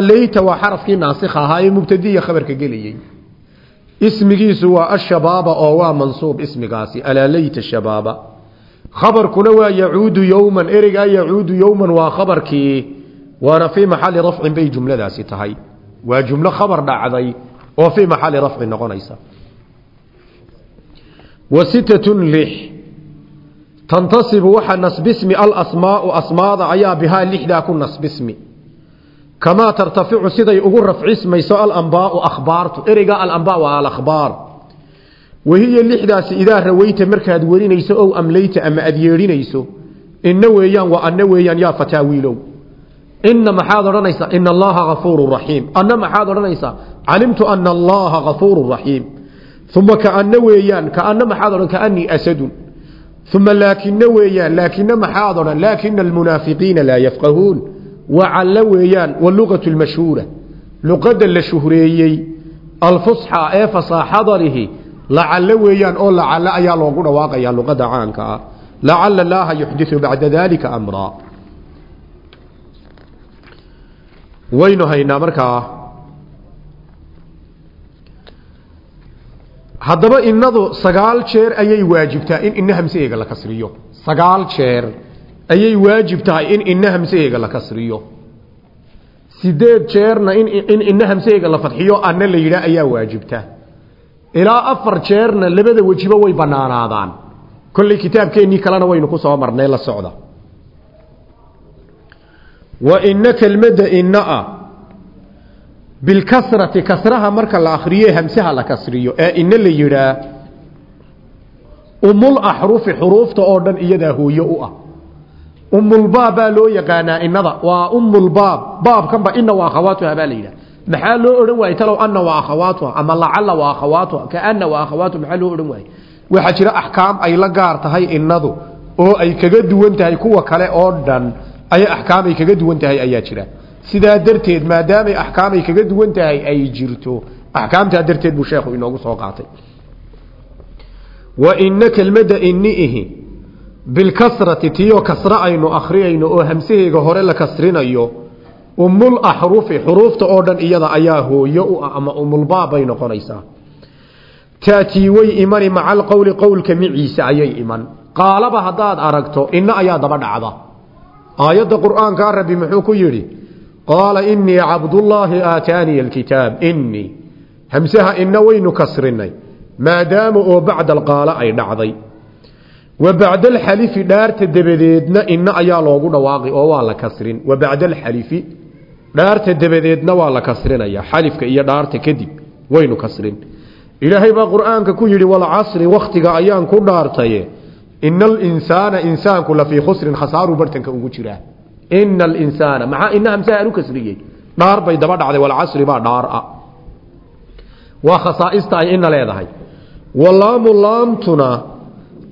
ismigiisu waa ashabaaba oo waa mansuub ismigaasi. Alaa leyta shabaaba. Khabarkuna waa yacuudu yowman ereygaa yacuudu yowman waa khabarkii. Waana fii maxali rafcin bay jumladaasi tahay. Waa jumlo khabar dhacday oo fii maxali rafci noqonaysa. Wa sittatun lix. Tantasibu waxa nasbismi alasmaau asmaada ayaa bihaa lixdaa ku nasbismi kamaa tartaficu siday ugu rafcismayso alambaau akhbaartu ereyga alambaa waa alakhbaar wahiya lixdaasi idaa raweyta markaad werinayso ow amlayta ama aad yeedhinayso inna weeyaan waa anna weeyaan yaa fataawiilow inna maxaad odhanaysaa ina allaha gafuuru raxiim anna maxaad odhanaysaa calimtu ana allaha gafuuru raxiim uma kaana weeyaan kaana maxaad odhan kaanii asadun uma laakina weeyaan laakina maxaad odhan laakina almunaafiqiina laa yafqahuun wacallo weeyaan waluqatu lmashhuura luqadda la shuhreeyey alfusxa ee fasaaxada lihi lacallo weeyaan oo lacallo ayaa loogu dhawaaqayaa luqadda caanka ah. Lacala allaaha yuxdiu bacda dalika amraa waynu haynaa markaa haddaba inadu sagaal jeer ayay waajibtaa in ina hamsaheega la kasriyo. Sagaal jeer ayay waajib tahay in ina hamsaheega la kasriyo. Sideed jeerna in in ina hamsaheega la fadxiyo anna la yidhaah ayaa waajibta ilaa afar jeerna labada wejiba way banaanaadaan kolley kitaabkeennii kalena waynu ku soo marnay la socda. Wa ina kelmadda ina ah bilkasrati kasraha marka la akriye hamsaha la kasriyo ee ina la yidhaa umul axrufi xuruufta oo dhan iyadaa hooyo u ah umulbaab baa loo yaqaanaa inada waa umulbaab baabkanba ina waa akhawaatuha baa la yidhaha maxaa loo odhan waayey? Talow ana waa akhawaatuha ama lacala waa akhawaatuha kaana waa akhawaatuha maxaa loo axkaam ay oo ay kaga duwan tahay kuwa kale oo dhan. Ay axkaam ay kaga duwan tahay ayaa jira. Sidaa darteed maadaamay axkaamay kaga duwan tahay ay jirto. Axkaamtaa darteed buu sheekhu inoogu soo qaatay. Wa ina kelmadda iniihi bilkasrati tiyo kasre aynu akhriyayno oo hamsaheega hore la kasrinayo umul axrufi xuruufta oo dhan iyada ayaa hooyo u ah ama umulbaab bay noqonaysaa. Taatii way imani maca alqowli qowlka miciisa ayay iman. Qaalaba haddaad aragto ina ayaa daba dhacda. Aayadda qur'aankaa rabbi muxuu ku yidhi qaala inii cabdullaahi aataaniya alkitaab inii hamsaha ina waynu kasrinay maadaama oo bacda alqaala ay dhacday wa bacda alxalifi dhaarta dabadeedna ina ayaa loogu dhawaaqi oo waa la kasrin. Wa bacda alxalifi dhaarta dabadeedna waa la kasrinaya xalifka iyo dhaarta kadib waynu kasrin. Ilaahay baa qur'aanka ku yidhi walcasri wakhtiga ayaan ku dhaartaye ina alinsaana insaanku lafii khusrin khasaaruu bartanka ugu jiraa. Ina alinsaana maxaa ina hamsaha aan u kasriyey? Dhaar bay daba dhacday walcasri baa dhaar ah. Waa khasaaista ay ina leedahay. Walaamu laamtuna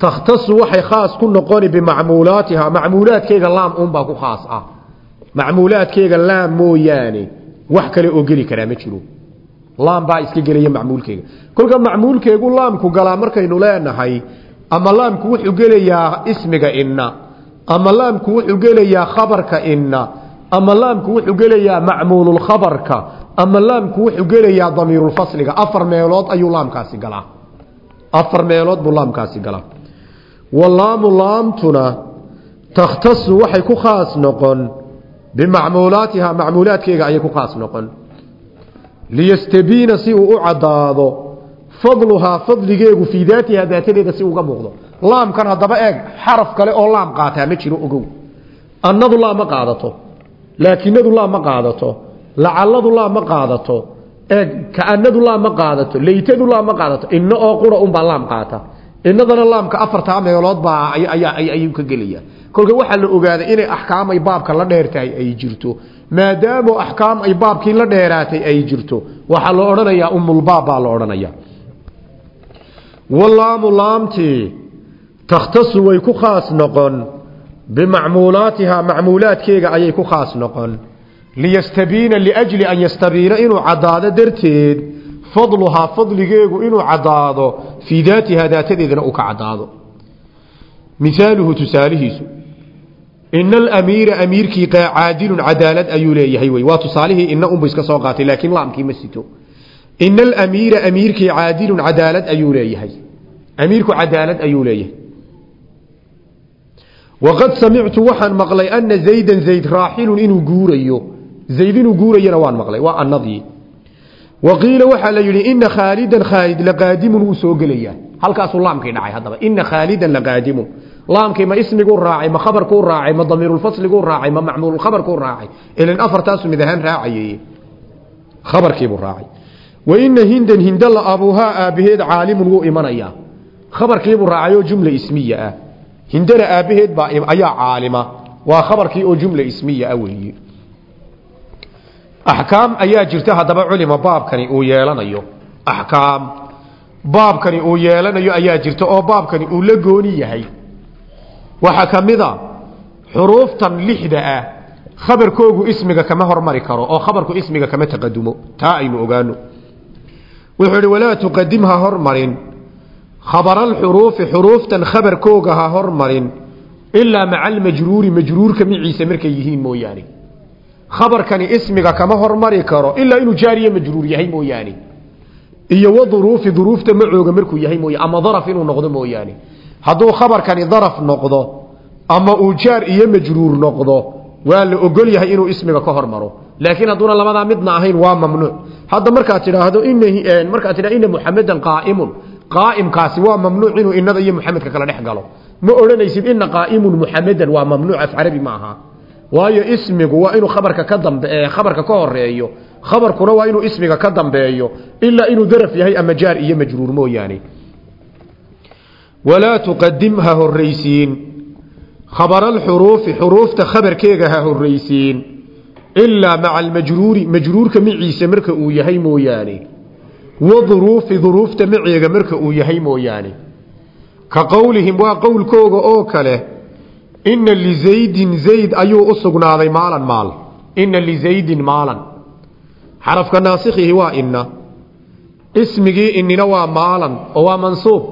takhtasu waxay khaas ku noqoni bimacmuulaatiha. Macmuulaadkeega laam unbaa ku khaas ah. Macmuulaadkeega laam mooyaane wax kale oo geli karaa ma jiro. Laam baa iska gelaya macmuulkeega. Kolka macmuulkeegu laamku galaa markaynu leenahay ama laamku wuxuu gelayaa ismiga inna ama laamku wuxuu gelayaa khabarka inna ama laamku wuxuu gelayaa macmuululkhabarka ama laamku wuxuu gelayaa damiirulfasliga afar meelood ayuu laamkaasi galaa. Afar meelood buu laamkaasi galaa walaamu laamtuna takhtasu waxay ku khaas noqon bimacmuulaatiha macmuulaadkeega ayay ku khaas noqon liyastabiina si uu u caddaado fadluhaa fadligeegu fii daatiha daatadeeda si uga muuqdo laamkan haddaba eeg xaraf kale oo laam qaataa ma jiro ogow annadu laam ma qaadato laakinadu laam ma qaadato lacalladu laam ma qaadato eeg kaanadu laam ma qaadato laytadu laam ma qaadato inna oo qura unbaa laam qaata innadana laamka afartaa meelood baa ayuu ka gelaya kolka waxaa la ogaaday inay axkaam ay baabka la dheertahay ay jirto maadaamo axkaam ay baabkii la dheeraatay ay jirto. Waxaa la odhanayaa umulbaab baa la odhanaya walaamu laamtii takhtasu way ku khaas noqon bimacmuulaatihaa macmuulaadkeega ayay ku khaas noqon. Liyastabiina liajli an yastabiina inuu caddaado darteed fadluhaa fadligeegu inuu caddaado fii daatihaa daatadeedana uu ka caddaado. Mihaaluhu tusaalihiisu ina alamiira amiirkii caadilun cadaalad ayuu leeyahay wey waa tusaalihii ina unbu iska soo qaatay laakiin laamkii ma sito. Ina alamiira amiirkii caadilun cadaalad ayuu leeyahay. Amiirku cadaalad ayuu leeyahay. Waqad samictu waxaan maqlay ana zaydan zayd raaxilun inuu guurayo. Zayd inuu guurayana waan maqlay waa anadii wa qiila waxaa la yidhi ina khaalidan khaalid laqaadimun wuu soo gelayaa. Halkaasuu laamkii dhacay haddaba. Ina khaalidan laqaadimun laamkii ma ismiguu raacay ma khabarkuu raacay ma damiirulfasliguu raacay ma macmuululkhabarkuu raacay. Ilan afartaasu mid ahaan raacayey. Khabarkiibuu raacay. Wa ina hindan hindala abuuhaa aabaheed caalimun wuu imanayaa khabarkiibuu raacay oo jumla ismiya ah. Hindana aabaheed baa ayaa caalima. Waa khabarkii oo jumla ismiya ah weeye axkaam ayaa jirta haddaba culima baabkani uu yeelanayo. Axkaam baabkani uu yeelanayo ayaa jirta oo baabkani uu la gooni yahay. Waxaa ka mid a xuruuftan lixda ah khabarkoogu ismiga kama hormari karo oo khabarku ismiga kama taqadumo taa aynu ogaano wuxuu idhi walaa tuqadim ha hormarin. Khabaralxuruufi xuruuftan khabarkooga ha hormarin. Ilaa maca almajruuri majruurka miciisa markay yihiin mooyaane khabarkani ismiga kama hormari karo ilaa inuu jaariye majruur yahay mooyaane. Iyo wa duruufi duruufta macooga markuu yahay mooya ama daraf inuu noqdo mooyaane. Hadduu khabarkani daraf noqdo ama uu jaar iyo majruur noqdo waa la ogol yahay inuu ismiga ka hormaro. Laakiin hadduuna labadaa midna ahayn waa mamnuuc. Hadda markaad tidhaahdo markaad tidhahdo ina muxamedan qaa'imun. Qaa'imkaasi waa mamnuuc inuu inada iyo muxamedka kala dhex galo. Ma odhanaysid ina qaa'imun muxamedan waa mamnuuc af carabi ma aha waayo ismigu waa inuu khabarka ka dambe khabarka ka horeeyo khabarkuna waa inuu ismiga ka dambeeyo ilaa inuu daraf yahay ama jaar iyo majruur mooyaane. Walaa tuqadim ha horraysiin. Khabaralxuruufi xuruufta khabarkeega ha horraysiin. Ilaa maca almajruuri majruurka maciisa marka uu yahay mooyaane. Wa duruufi duruufta maceega marka uu yahay mooyaane. Ka qowlihim waa qowlkooga oo kale ina lizaydin zayd ayuu u sugnaaday maalan maal. Ina lizaydin maalan. Xarafka naasikhihi waa ina ismigii inina waa maalan oo waa mansuub.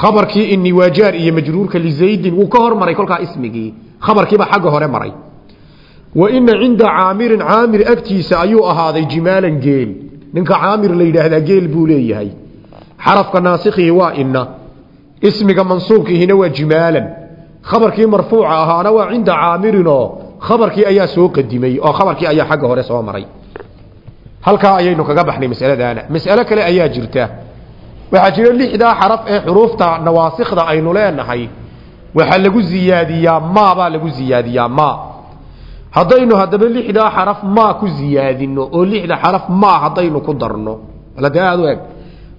Khabarkii ini waa jaar iyo majruurka lizaydin wuu ka hormaray kolkaa ismigii. Khabarkiiba xagga hore maray. Wa ina cinda caamirin caamir agtiisa ayuu ahaaday jimaalan geel. Ninka caamir la yidhaahdaa geel buu leeyahay. Xarafka naasikhihi waa ina ismiga mansuubkiihina waa jimaalan khabarkii marfuuca ahaana waa cinda caamirinoo khabarkii ayaa soo qadimay oo khabarkii ayaa xagga hore soo maray. Halkaa ayaynu kaga baxnay masaladaana. Mas'alo kale ayaa jirta. Waxaa jira lixdaa xaraf ee xuruufta nawaasikda aynu leenahay. Waxaa lagu ziyaadiyaa ma baa lagu ziyaadiyaa ma. Haddaynu haddaba lixdaa xaraf ma ku ziyaadino oo lixda xaraf ma haddaynu ku darno. De aad u eg.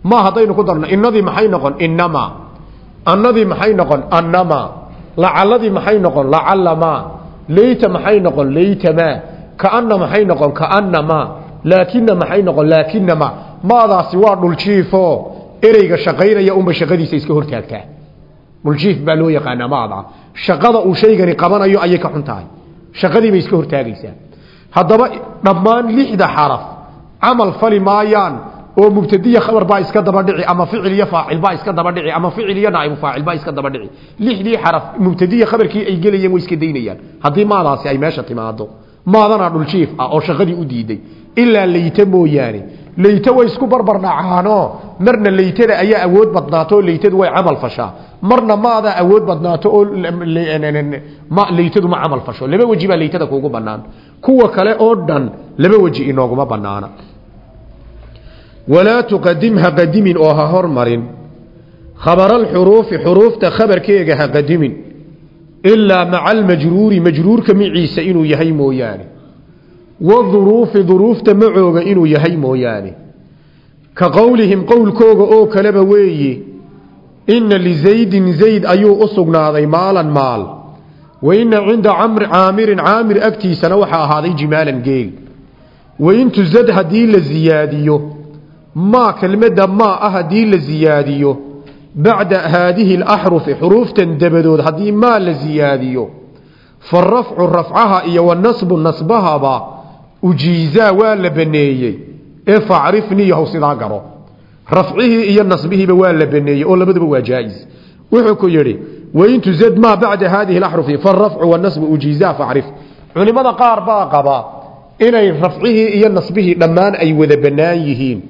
Ma haddaynu ku darno. Inadii maxay noqon? Inama annadii maxay noqon? Annama lacaladii maxay noqon? lacalama leyta maxay noqon? leytama kaana maxay noqon? kaanama laakina maxay noqon? laakinama maadaasi waa dhuljiifo ereyga shaqaynaya unba shaqadiisa iska hortaagtaa dhuljiif baa loo yaqaanaa maada. Shaqada uu shaygani qabanayo ayay ka xun tahay shaqadiibay iska hortaagaysaa. Haddaba dhammaan lixda xaraf camal fali maayaan oo mubtadiya khabar baa iska daba dhici ama ficil iyo faacil baa iska daba dhici ama ficil iyo naa'ibu faacil baa iska daba dhici. Lixdii xaraf mubtadiya khabarkii ay gelayeen way iska daynayaan. Haddii maadaasi ay meesha timaado maadana dhuljiif ah oo shaqadii u diiday. Ilaa layta mooyaane layta way isku barbar dhacaanoo marna laytada ayaa awood badnaato oo laytadu way camal fashaa. Marna maadaa awood badnaato oo laytadu ma camal fasho. Laba weji baa laytada kuugu banaan kuwa kale oo dhan laba weji inooguma banaana walaa tuqadim ha qadimin oo ha hormarin. Khabaralxuruufi xuruufta khabarkeega ha qadimin. Ilaa maca almajruuri majruurka miciisa inuu yahay mooyaane. Waduruufi duruufta macooga inuu yahay mooyaane. Ka qowlihim qowlkooga oo kaleba weeye inna lizaydin zayd ayuu u sugnaaday maalan maal. Wa inna cinda caamirin caamir agtiisana waxaa ahaaday jimaalan geel. Wain tuzad haddii la siyaadiyo maa kelmadda maa ah haddii la siyaadiyo bacda haadihi alaxrufi xuruuftan dabadood haddii maa la siyaadiyo farafcu rafcaha iyo wanasbu nasbahaba ujiizaa waa la baneeyey. Ee facrifniyahow sidaa garo. Rafcihii iyo nasbihiiba waa la baneeyey oo labaduba waa jaais wuxuu ku yidhi wain tuzad maa bacda haadihi alaxrufi farafcu wanasbu ujiizaa facrif culimada qaar baa qaba inay rafcihii iyo nasbihii dhammaan ay wada bannaan yihiin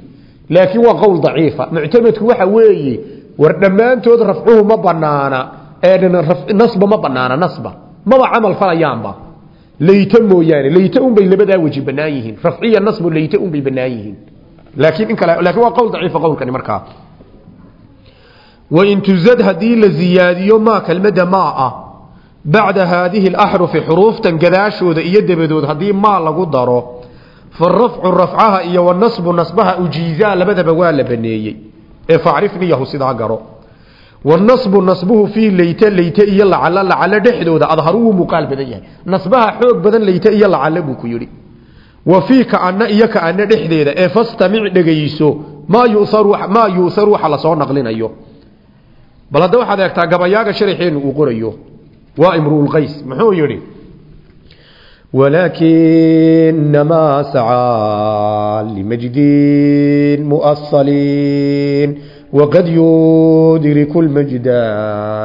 laakiin waa qowl daciifa. Muctamadku waxa weeye war dhammaantood rafcuhu ma banaana nasba ma banaana nasba. Maba camal falayaanba. Layt mooyaane layt unbay labadaa weji banaan yihiin. Rafciya nasbu layt unbay banaan yihiin. Laakiin in kale laakiin waa qowl daciifa qowlkani markaa. Haddii la ziyaadiyo maa kelmadda maa ah bacda haadihi alaxrufi xuruuftan gadaashooda iyo dabadood haddii maa lagu daro farafcu rafcaha iyo wanasbu nasbaha ujiizaa labadaba waa la baneeyey ee facrifniyahu sidaa garo wanasbu nasbuhu fii layte layte iyo lacalo lacalo dhexdooda adharu wuu muuqaal badan yahay nasbaha xoog badan layte iyo lacalo buu ku yidhi wa fii kaana iyo kaana dhexdeeda ee fastamic dhegayso maa yusaru maa yuusaru waxa la soo naqlinayo bal hadda waxaad eegtaa gabayaaga sharaxeenu uu qorayo waa imruulqays muxuu yidhi ولكنما سعى لمجد مؤصل وقد يدرك المجد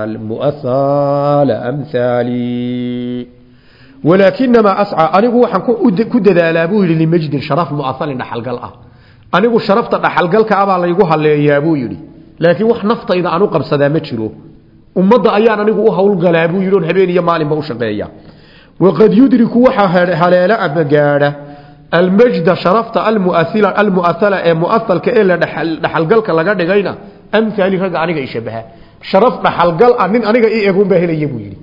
المؤصل أمثالي ولكنما أسعى أنيقو وحن كدد ألابوه لمجد شرف مؤصل نحل قلقه أنيقو شرفت نحل قلقه أبا ليقوها ليابو يلي لكن وح نفط إذا أنو قبصدا مجرو ummadda ayaan anigu u howlgalaa buu yidhi on habeen iyo maalinba u shaqeeya waqad yudriku waxaa haleela ama gaadha almajda sharafta almu'asala ee mu'asalka ee dhaxalgalka laga dhigayna amhaali ragga aniga i shabaha sharaf dhaxalgal ah nin aniga i eg unbaa helaya buu yidhi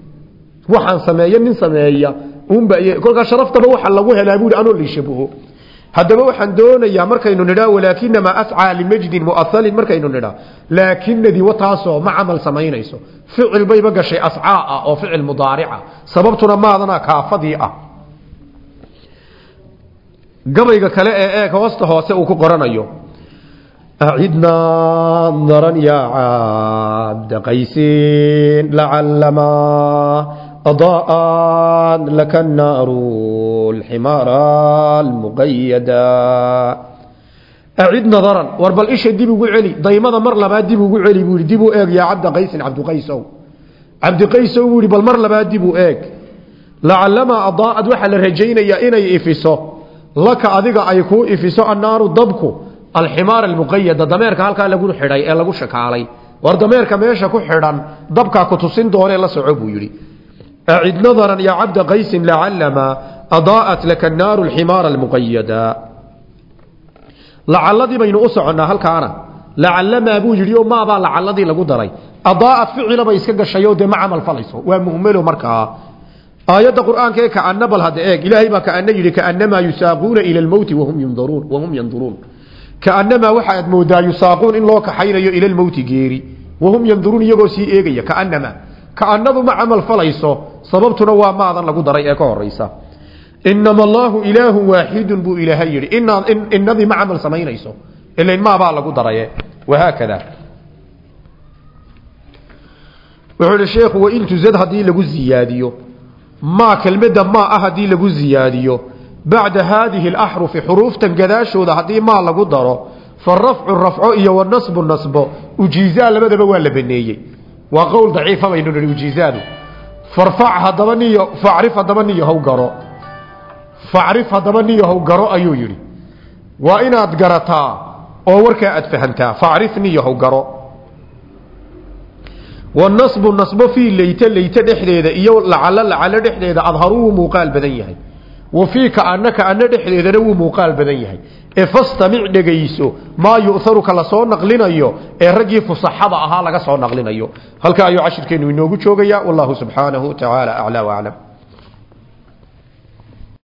waxaan sameeya nin sameeya unba kolkaa sharaftaba waxa lagu helaa buu yidhi anoo la shabaho haddaba waxaan doonayaa markaynu nidhaa walaakinamaa ascaa limajdin muasalin markaynu nidhaa laakinadii wataasoo ma camal samaynayso. Ficil bayba gashay ascaa ah oo ficil mudaarica ah. sababtuna maadana kaafadii ah. Gabayga kale ee eeg hoosta hoose uu ku qoranayo. Acidnaa daran yaa cabda qaysin lacalamaa adaan laka naaru الحمار المقيدا أعد نظرا وربل إيش دي بيقول علي ضيمة مر لما دي بيقول علي بيقول دي بو إيق يا عبد قيس عبد قيسو عبد قيسو بيقول بل مر لما دي بو إيق لعلما أضاءت وحل رجينا يا إني إفسو لك أذيك أيكو إفسو النار ضبكو الحمار المقيد ضميرك هالكا لقول حراي إيه لقول شكالي وردميرك ميشا كو حران ضبكا كتسين دوري لا سعبو يري أعد نظرا يا عبد قيس لعلما adaa'at laka naaru alximaara almuqayada lacaladii baynu u soconnaa halkaana lacalamaa buu yidhi oo maabaa lacaladii lagu daray adaa'at ficila bay iska gashayoo dee ma camal falayso waa muhmelo markaa aayadda qur'aanka ee kaana bal hadda eeg ilaahay baa kaana yidhi kaanamaa yusaaquuna ila almowti wahum yundaruun wahum yanduruun kaanamaa waxa aad moodaa yusaaquun in loo kaxaynayo ila almowti geeri wahum yanduruun iyagoo sii eegaya kaanamaa kaanadu ma camal falayso sababtuna waa maadan lagu daray ee ka horaysa inama allahu ilaahu waaxidun buu ilaahay yidhi. Inadii ma camal samaynayso. Ilain maabaa lagu daraye. Wahaakada wuxuu ihi sheekhu wain tuzad haddii lagu ziyaadiyo maa kelmadda maa ah haddii lagu ziyaadiyo bacda haadihi alaxrufi xuruuftan gadaashooda haddii maa lagu daro farafcu rafco iyo wanasbu nasbo ujiizaa labadaba waa la baneeyey. Waa qowl daciifa baynu nihi ujiizaadu. Farfac haddaba niyo facrif haddaba niyo haw garo facrif haddaba niyo haw garo ayuu yidhi. Waa inaad garataa oo warkaa aad fahantaa. Facrif niyo haw garo wanasbu nasbo fii layte layte dhexdeeda iyo lacalo lacalo dhexdeeda adharuu muuqaal badan yahay. Wa fiika annaka anna dhexdeedana wuu muuqaal badan yahay. Ee fastamic dhegayso maa yu'haruka la soo naqlinayo ee raggii fusaxada ahaa laga soo naqlinayo. Halka ayuu cashirkeenu inoogu joogayaa. Wallahu subxaanahu